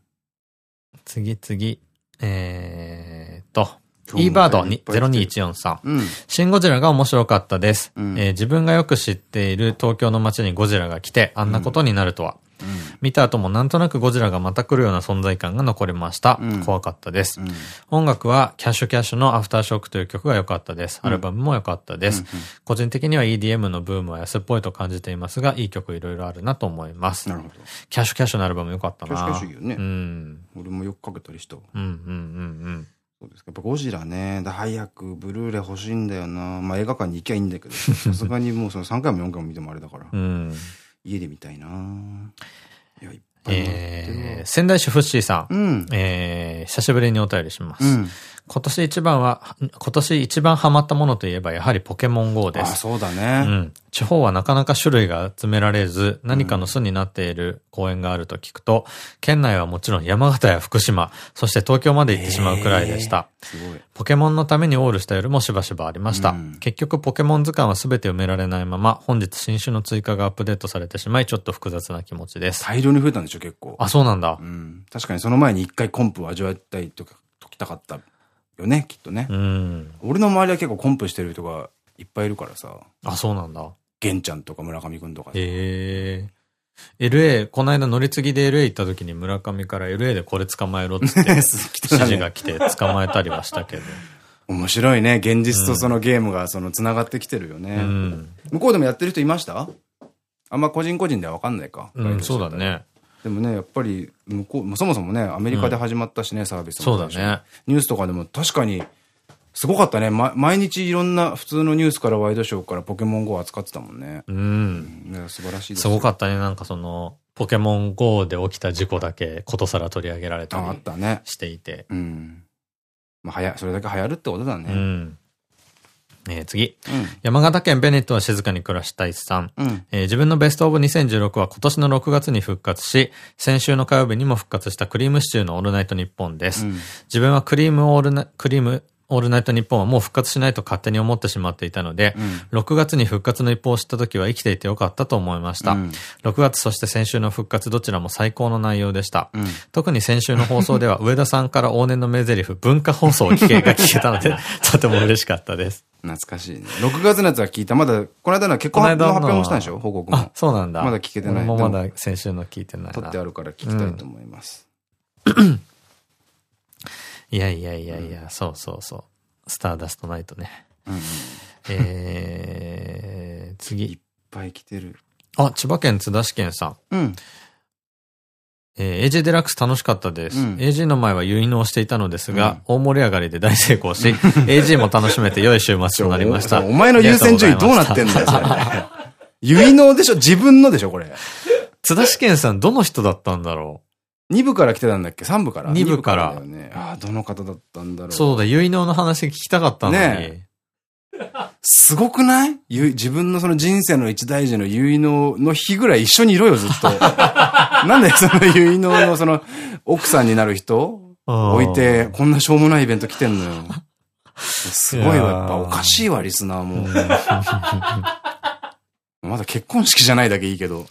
次次。えーと。e バード0214うん、シンゴジラが面白かったです、うん、えー、自分がよく知っている東京の街にゴジラが来てあんなことになるとは。見た後もなんとなくゴジラがまた来るような存在感が残りました。うん、怖かったです、うん、音楽はキャッシュキャッシュのアフターショックという曲が良かったです。アルバムも良かったです。個人的には EDM のブームは安っぽいと感じていますが、いい曲いろいろあるなと思います。なるほど。キャッシュキャッシュのアルバム良かったな。キャッシュキャッシュいいよね。うん。俺もよくかけたりした。うんうんうんうん。そうですか。やっぱゴジラね。早くブルーレイ欲しいんだよな。まあ映画館に行きゃいいんだけど、さすがにもうその3回も4回も見てもあれだから。うん、家で見たいな。いや、いっえー、仙台市フッシーさん。うん、えー、久しぶりにお便りします。うん今年一番は、今年一番ハマったものといえばやはりポケモン GO です。あ、そうだね。うん。地方はなかなか種類が集められず、何かの巣になっている公園があると聞くと、県内はもちろん山形や福島、そして東京まで行ってしまうくらいでした。すごい。ポケモンのためにオールした夜もしばしばありました。うん、結局ポケモン図鑑は全て埋められないまま、本日新種の追加がアップデートされてしまい、ちょっと複雑な気持ちです。大量に増えたんでしょ、結構。あ、そうなんだ。うん。確かにその前に一回コンプを味わいたいとか、解きたかったよね、きっとね。うん。俺の周りは結構コンプしてる人がいっぱいいるからさ。あ、そうなんだ。玄ちゃんとか村上くんとか。へえ。LA、この間乗り継ぎで LA 行った時に村上から LA でこれ捕まえろって *laughs* 指示が来て捕まえたりはしたけど。面白いね。現実とそのゲームがその繋がってきてるよね。うん、向こうでもやってる人いました？あんま個人個人ではわかんないか。うん、そうだね。でもね、やっぱり、向こう、そもそもね、アメリカで始まったしね、サービスも。そうだね。ニュースとかでも確かに、すごかったね。ま、毎日いろんな普通のニュースからワイドショーからポケモン GO を扱ってたもんね。うん。うん、素晴らしいです。すごかったね。なんかその、ポケモン GO で起きた事故だけことさら取り上げられたりあったね。していて。うん。まあ、はや、それだけ流行るってことだね。うん。えー、次、うん、山形県ベネットは静かに暮らしたいさん。うん、えー、自分のベストオブ2016は今年の6月に復活し、先週の火曜日にも復活したクリームシチューのオールナイトニッポンです。うん、自分はクリームオールナ、クリームオールナイトニッポンはもう復活しないと勝手に思ってしまっていたので、うん、6月に復活の一報を知った時は生きていてよかったと思いました。うん、6月そして先週の復活どちらも最高の内容でした。うん、特に先週の放送では *laughs* 上田さんから往年の名台詞文化放送を聞けが聞けたので、*laughs* とても嬉しかったです。懐かしいね。6月のやつは聞いた。まだ、この間の結婚の発表もしたんでしょ？報告も。あ、そうなんだ。まだ聞けてない。もまだ先週の聞いてないな。撮ってあるから聞きたいと思います。いやいやいやいや、そうそうそう。スターダストナイトね。うん、えー、次。いっぱい来てる。あ、千葉県津田市県さん。うん。えー、AJ デラックス楽しかったです。うん、AG の前は結納していたのですが、うん、大盛り上がりで大成功し、*laughs* AG も楽しめて良い週末となりました。お前の優先順位どうなってんだよ、それ。*laughs* 結納でしょ自分のでしょこれ。津田試験さんどの人だったんだろう？?2 部から来てたんだっけ ?3 部から？2部から。ね、ああ、どの方だったんだろう。そうだ、結納の話聞きたかったのに。ねすごくない？自分のその人生の一大事の結納の日ぐらい一緒にいろよ、ずっと。*laughs* なんでその結納のその奥さんになる人？置いて、こんなしょうもないイベント来てんのよ。すごいわ、やっぱおかしいわ、リスナーも。*laughs* まだ結婚式じゃないだけいいけど。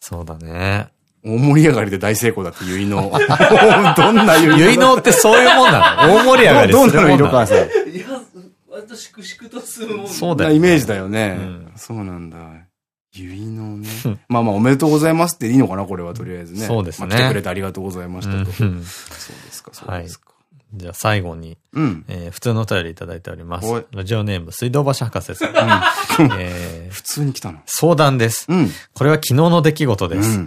そうだね。大盛り上がりで大成功だって結納。*laughs* どんな結納結納ってそういうもんなの？大盛り上がりどんなの色川さん？いや、割と粛々と進むもんそうだイメージだよね。そうなんだ。結納ね。*laughs* まあまあ、おめでとうございますっていいのかな、これはとりあえずね。そうですね。来てくれてありがとうございましたと。そうですか、そうですか。じゃあ最後に、うん、えー、普通のお便りいただいております。ラジオネーム、水道橋博士さん。*laughs* えー、普通に来たの相談です。うん、これは昨日の出来事です。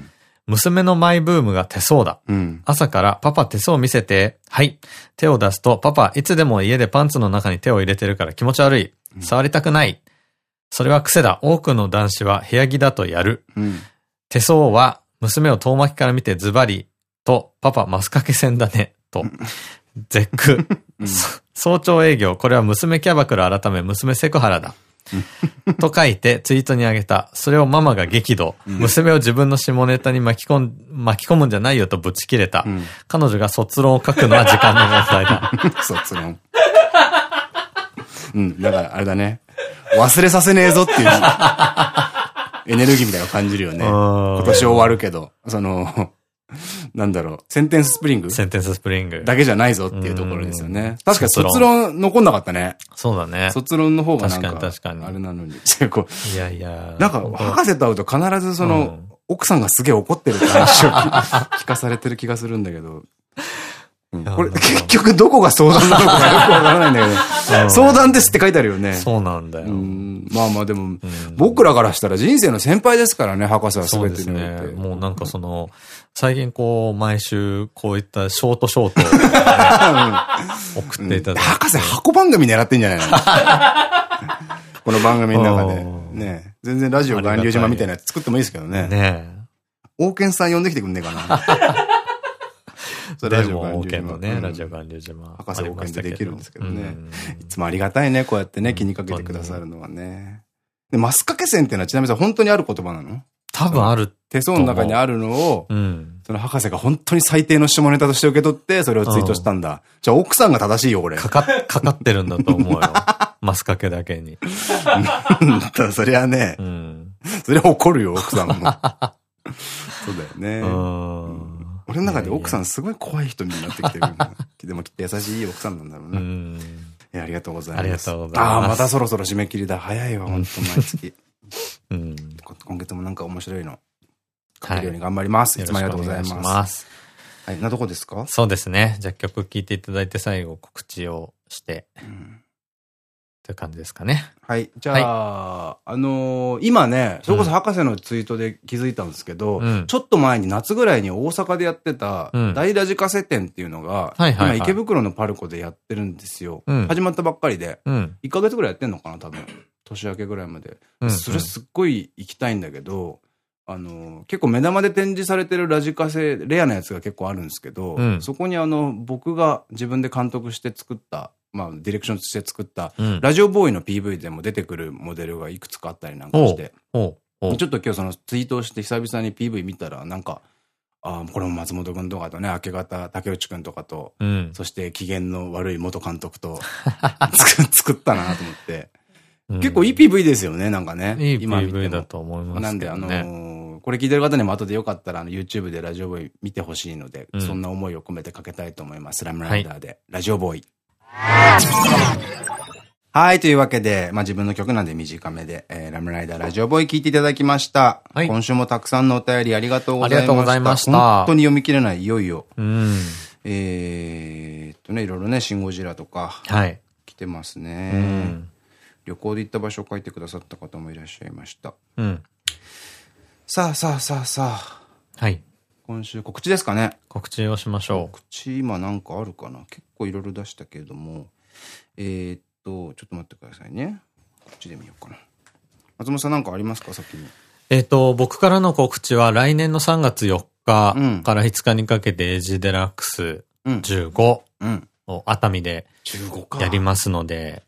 うん、娘のマイブームが手相だ。うん、朝からパパ手相見せて、はい。手を出すと、パパいつでも家でパンツの中に手を入れてるから気持ち悪い。触りたくない。それは癖だ。多くの男子は部屋着だとやる。手相は娘を遠巻きから見てズバリと、パパマスカケ線だね。と。絶句。*laughs* 早朝営業、これは娘キャバクル改め娘セクハラだ。*laughs* と書いてツイートにあげた。それをママが激怒。娘を自分の下ネタに巻き込ん、巻き込むんじゃないよとぶち切れた。うん、彼女が卒論を書くのは時間の問題だ。*laughs* 卒論。うん、だからあれだね。忘れさせねえぞっていう。*laughs* エネルギーみたいなの感じるよね。今年終わるけど、その、*laughs* なんだろう、 Sentence Spring？Sentence Spring。だけじゃないぞっていうところですよね。確かに卒論残んなかったね。そうだね。卒論の方がなんか、確かに。あれなのに。*laughs* いやいや。なんか、博士と会うと必ずその、奥さんがすげえ怒ってるって話を *laughs* 聞かされてる気がするんだけど。これ、結局どこが相談なのかよくわからないんだけど、相談ですって書いてあるよね。そうなんだよ。まあまあでも、僕らからしたら人生の先輩ですからね、博士は全てにおいて。もうなんかその、最近こう、毎週こういったショートショート送っていただいて。博士箱番組狙ってんじゃないの？*laughs* この番組の中で。ね全然ラジオ巌流島みたいなやつ作ってもいいですけどね。ね王権さん呼んできてくんねえかな。*laughs* ラジオ関流島。ね、ラジオ関流島。博士保険でできるんですけどね。いつもありがたいね、こうやってね、気にかけてくださるのはね。で、マスカケ線ってのはちなみに本当にある言葉なの？多分ある。手相の中にあるのを、その博士が本当に最低の下ネタとして受け取って、それをツイートしたんだ。じゃあ奥さんが正しいよ、これ。かか、かかってるんだと思うよ。*laughs* マスカケだけに。*laughs* そりゃね、そりゃ怒るよ、奥さんも。*laughs* そうだよね。俺の中で奥さんすごい怖い人になってきてる。でもきっと優しい奥さんなんだろうな。いや、ありがとうございます。ありがとうございます。ああ、またそろそろ締め切りだ。早いわ、本当毎月。うん、今月もなんか面白いの。書けるように頑張ります。はい、いつもありがとうございます。はい、などこですか？そうですね。じゃあ曲聴いていただいて最後告知をして、うん、という感じですかね。はい。じゃあ、はい、あのー、今ね、それこそ博士のツイートで気づいたんですけど、うん、ちょっと前に夏ぐらいに大阪でやってた、大ラジカセ展っていうのが、今池袋のパルコでやってるんですよ。うん、始まったばっかりで、うん、1ヶ月ぐらいやってんのかな、多分。年明けぐらいまで。それすっごい行きたいんだけど、あの、結構目玉で展示されてるラジカセ、レアなやつが結構あるんですけど、うん、そこにあの、僕が自分で監督して作った、まあ、ディレクションとして作った、うん、ラジオボーイの PV でも出てくるモデルがいくつかあったりなんかして、ちょっと今日そのツイートをして久々に PV 見たら、なんか、あこれも松本くんとかとね、明け方竹内くんとかと、うん。そして機嫌の悪い元監督と *laughs* 作作ったなと思って。結構いい PV ですよね、なんかね。いい PV もだと思いますね。なんで、あのーこれ聞いてる方にも後でよかったら、あの、YouTube でラジオボーイ見てほしいので、うんそんな思いを込めてかけたいと思います。ラムライダーで、ラジオボーイ。はい、というわけで、まあ自分の曲なんで短めで、えーラムライダーラジオボーイ聞いていただきました。はい今週もたくさんのお便りありがとうございました。ありがとうございました本当に読み切れない、いよいよ。うん。えーっとね、いろいろね、シンゴジラとかはい。来てますうね。ん。旅行で行った場所を書いてくださった方もいらっしゃいました。うん。さあさあさあさあ、はい。今週告知ですかね。告知をしましょ告知今なんかあるかな？結構いろいろ出したけれども。えー、っと、ちょっと待ってくださいね。こっちで見ようかな。松本さんなんかありますか？先に。う。えっと、僕からの告知は来年の3月4日うんから5日にかけてエイジデラックスうん。15うん。を熱海で15か。やりますので、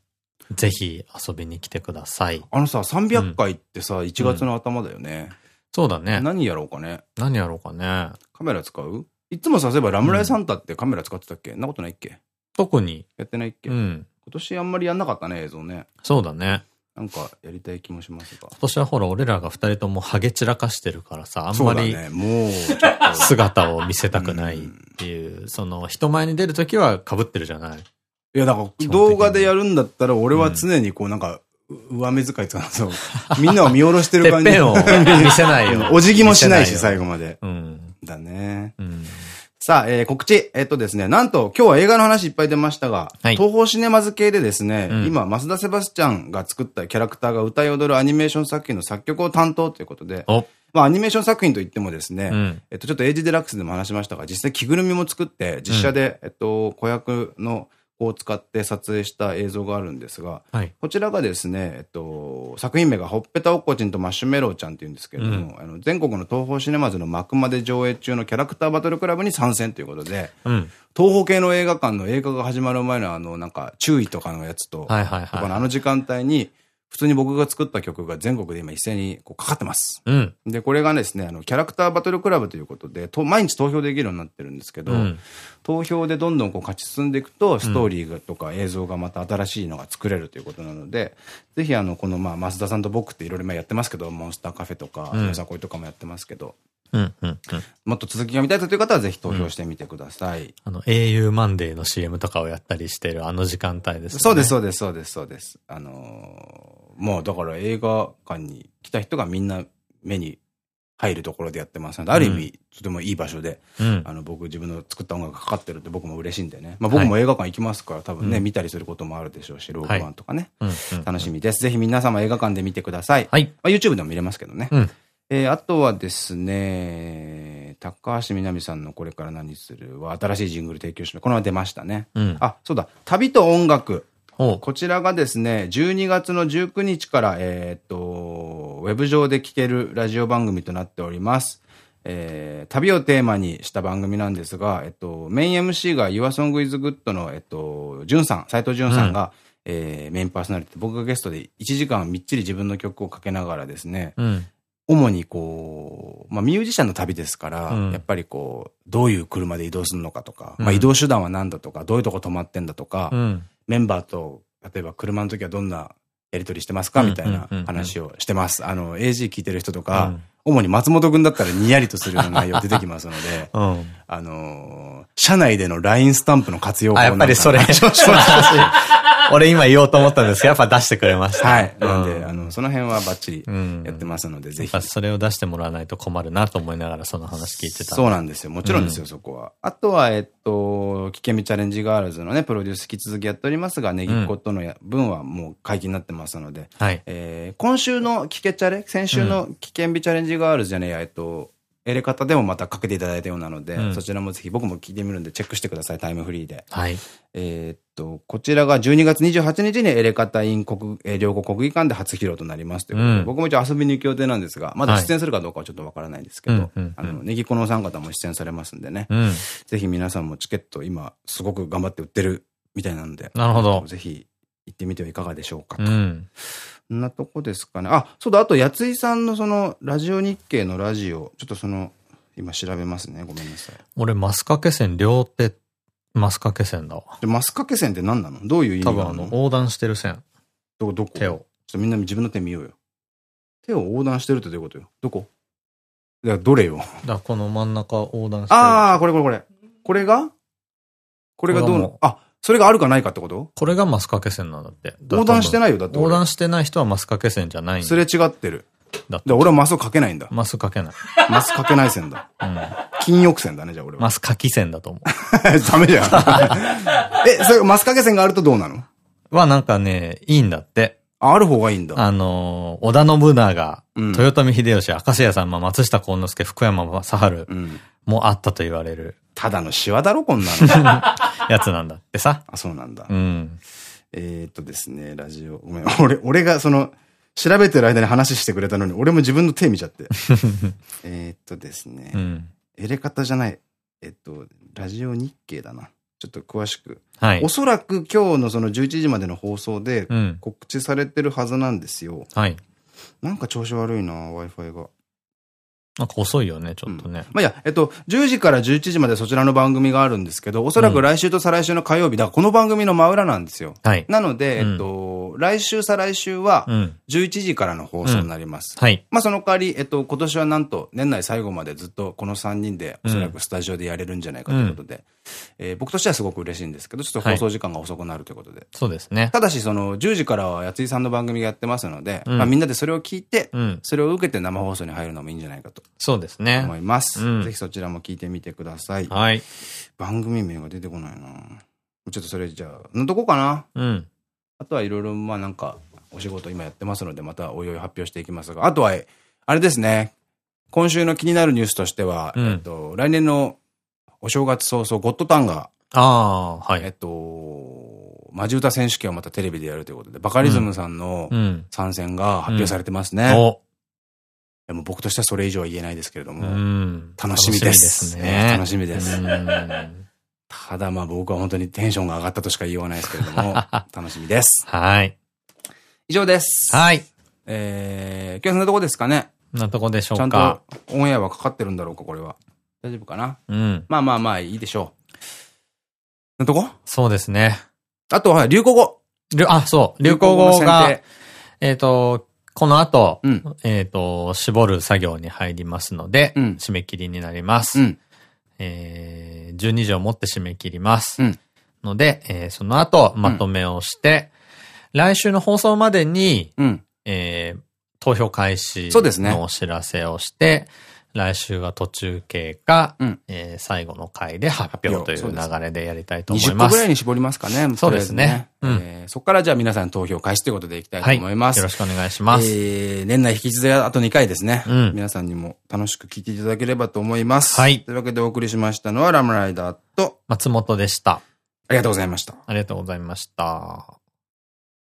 ぜひ遊びに来てください。あのさ、300回ってさ、1月の頭だよね。そうだね。何やろうかね。何やろうかね。カメラ使う？いつもさ、そういえばラムライサンタってカメラ使ってたっけ、ん、なことないっけ？特に。やってないっけ、今うん。年あんまりやんなかったね、映像ね。そうだね。なんかやりたい気もしますが。今年はほら、俺らが二人ともハゲ散らかしてるからさ、あんまりもう、姿を見せたくないっていう、その、人前に出るときは被ってるじゃない。いや、だから動画でやるんだったら、俺は常にこうなんか、う上目遣いっていうか、そう、みんなを見下ろしててる感じ。*laughs* っぺんを見せないよ。お辞儀もしないし、最後まで。うん。だね。うん。さあ、えー、告知。えっとですね、なんと、今日は映画の話いっぱい出ましたが、はい東宝シネマズ系でですね、うん今、増田セバスチャンが作ったキャラクターが歌い踊るアニメーション作品の作曲を担当ということで、お、まあ、アニメーション作品といってもですね、うんえっと、ちょっとエイジデラックスでも話しましたが、実際着ぐるみも作って、実写で、えっと、子役の子を使って撮影した映像があるんですが、はい。こちらがですね、えっと、作品名がほっぺたおっこちんとマッシュメローちゃんっていうんですけれども、あの全国の東宝シネマズの幕間で上映中のキャラクターバトルクラブに参戦ということで、うん。東宝系の映画館の映画が始まる前のあの、なんか、注意とかのやつと、あの時間帯に、普通に僕が作った曲が全国で今一斉にこうかかってます。い。うん。で、これがですね、あの、キャラクターバトルクラブということで、と毎日投票できるようになってるんですけど、うん。投票でどんどんこう勝ち進んでいくと、ストーリーがとか映像がまた新しいのが作れるということなので、ぜひあの、このまあ、増田さんと僕っていろいろ今やってますけど、モンスターカフェとか、うんよさこいとかもやってますけど、うん。うん。うん。もっと続きが見たいという方はぜひ投票してみてください。あの、au マンデーの CM とかをやったりしてるあの時間帯ですね。そうです、そうです、そうです、そうです。あのーもうだから映画館に来た人がみんな目に入るところでやってますので、ある意味、とてもいい場所で、うん。あの、僕自分の作った音楽がかかってるって僕も嬉しいんでね。まあ僕も映画館行きますから、多分ね、うん見たりすることもあるでしょうし、ローグワンとかね。うん。うん楽しみです。ぜひ皆様映画館で見てください。はい。まあ、YouTube でも見れますけどね。うん。えーあとはですね、高橋みなみさんのこれから何するは新しいジングル提供します。このまま出ましたね。うん。あ、そうだ。旅と音楽。こちらがですね、12月の19日から、えーっと、ウェブ上で聴けるラジオ番組となっております。えー旅をテーマにした番組なんですが、えっと、メイン MC が Your Song is Good の、えっと、ジュンさん、斉藤ジュンさんが、えーメインパーソナリティ、僕がゲストで1時間みっちり自分の曲をかけながらですね、うん。主にこう、まあミュージシャンの旅ですから、うん。やっぱりこう、どういう車で移動するのかとか、うん。まあ移動手段は何だとか、どういうとこ止まってんだとか、うん。メンバーと、例えば車の時はどんなやりとりしてますかうん。みたいな話をしてます。あの、AG 聞いてる人とか、うん。主に松本くんだったらニヤリとするような内容出てきますので、*laughs* うん。あのー社内での LINE スタンプの活用法あ、やっぱりそれ、なんか *laughs* 俺今言おうと思ったんですけど、やっぱ出してくれました。はい。なんで、うんあの、その辺はバッチリうんやってますので、ぜひ。それを出してもらわないと困るなと思いながらその話聞いてた。そうなんですよ。もちろんですよ、そこは。あとは、えっと、危険みチャレンジガールズのね、プロデュース引き続きやっておりますが、ネギっ子とのや分はもう解禁になってますので、はい。えー今週の危険チャレ、先週の危険日チャレンジガールズじゃねえや、えっと、エレ方でもまたかけていただいたようなので、うんそちらもぜひ僕も聞いてみるんでチェックしてください、タイムフリーで。はい。えーっと、こちらが12月28日にエレカタイン国、えー両国国技館で初披露となりますということで、うん僕も一応遊びに行く予定なんですが、まだ出演するかどうかはちょっとわからないんですけど、あの、ネギコのお三方も出演されますんでね、うん。ぜひ皆さんもチケット今すごく頑張って売ってるみたいなので、なるほど。ぜひ行ってみてはいかがでしょうかと。うん。なとこですかね。あ、そうだ、あと、やついさんのその、ラジオ日経のラジオ、ちょっとその、今調べますね。ごめんなさい。俺、マスカケ線両手、マスカケ線だわ。で、マスカケ線って何なの？どういう意味なの？多分あの、横断してる線。どこ、どこ？手を。ちょっとみんな自分の手見ようよ。手を横断してるってどういうことよ？どこ？いや、どれよ？だこの真ん中横断してる。ああ、これこれこれ。これが？これがどうこれはもうなあ、それがあるかないかってこと？これがマスカケ線なんだって。横断していないよ、だって俺。横断してない人はマスカケ線じゃないんすれ違ってる。だってで、俺はマスをかけないんだ。マスかけない。マスかけない線だ。うん。金翼線だね、じゃあ俺は。マスかき線だと思 *laughs* ダメじゃん。*laughs* え、それ、マスかけ線があるとどうなの？う。はなんかね、いいんだって。あある方がいいんだ。あのー、織田信長、うん豊臣秀吉、明石家さんま、松下幸之助、福山雅治うん。もあったと言われるただのシワだろ、こんなの。*laughs* やつなんだってさ。あ、そうなんだう。ん。えーっとですね、ラジオ。ごめん、*laughs* 俺、俺がその、調べてる間に話してくれたのに、俺も自分の手見ちゃって。*laughs* えーっとですねう、ん。エレカタじゃない。えっと、ラジオ日経だな。ちょっと詳しく。はいお。そらく今日のその11時までの放送でうん。告知されてるはずなんですよ。はい。なんか調子悪いな、Wi-Fi が。なんか遅いよね、ちょっとね。まあ、いや、えっと、10時から11時までそちらの番組があるんですけど、おそらく来週と再来週の火曜日、だからこの番組の真裏なんですよ。はい。なので、うんえっと、来週再来週はうん。11時からの放送になります。はい。まあその代わり、えっと、今年はなんと年内最後までずっとこの3人でおそらくスタジオでやれるんじゃないかということで、えー僕としてはすごく嬉しいんですけど、ちょっと放送時間が遅くなるということで。そうですね。ただし、その10時からはやついさんの番組がやってますので、うんまあみんなでそれを聞いて、うん。それを受けて生放送に入るのもいいんじゃないかとそうですね思。います。うんぜひそちらも聞いてみてください。はい。番組名が出てこないなちょっとそれじゃあ、のとこかなうん。あとはいろいろ、まあなんか、お仕事今やってますので、またおいおい発表していきますが、あとは、あれですね、今週の気になるニュースとしては、うんえっと、来年のお正月早々、ゴッドタンが、ああ、はい。えっと、マジ歌選手権をまたテレビでやるということで、バカリズムさんのうん。参戦が発表されてますね。お。でも僕としてはそれ以上は言えないですけれどうも、ん。楽しみです楽しみですね。楽しみですうんただまあ僕は本当にテンションが上がったとしか言いようがないですけれども、*laughs* 楽しみです。はい。以上です。はい。えー、今日はそんなとこですかね。なとこでしょちゃとうんか。オンエアはかかってるんだろうか、これは。大丈夫かな？うん。まあまあまあ、いいでしょう。のとこ？そうですね。あとは、流行語。あ、そう。流行語が定、えっと、この後、うんえっと、絞る作業に入りますので、うん締め切りになります。うん。えー、12時をもって締め切ります。うんので、えーその後、まとめをして、来週の放送までに、うん。えー投票開始のお知らせをして、来週は途中経過、うんえー最後の回で発表という流れでやりたいと思い20ます。個ぐらいに絞りますかね。そうですねとりあえーそこからじゃあ皆さん投票開始ということでいきたいとはい。思います。よろしくお願いします。えー、年内引き続きあと2回ですね。うん皆さんにも楽しく聞いていただければと思います。はいというわけでお送りしましたのはラムライダーと、松本でした。ありがとうございました。ありがとうございました。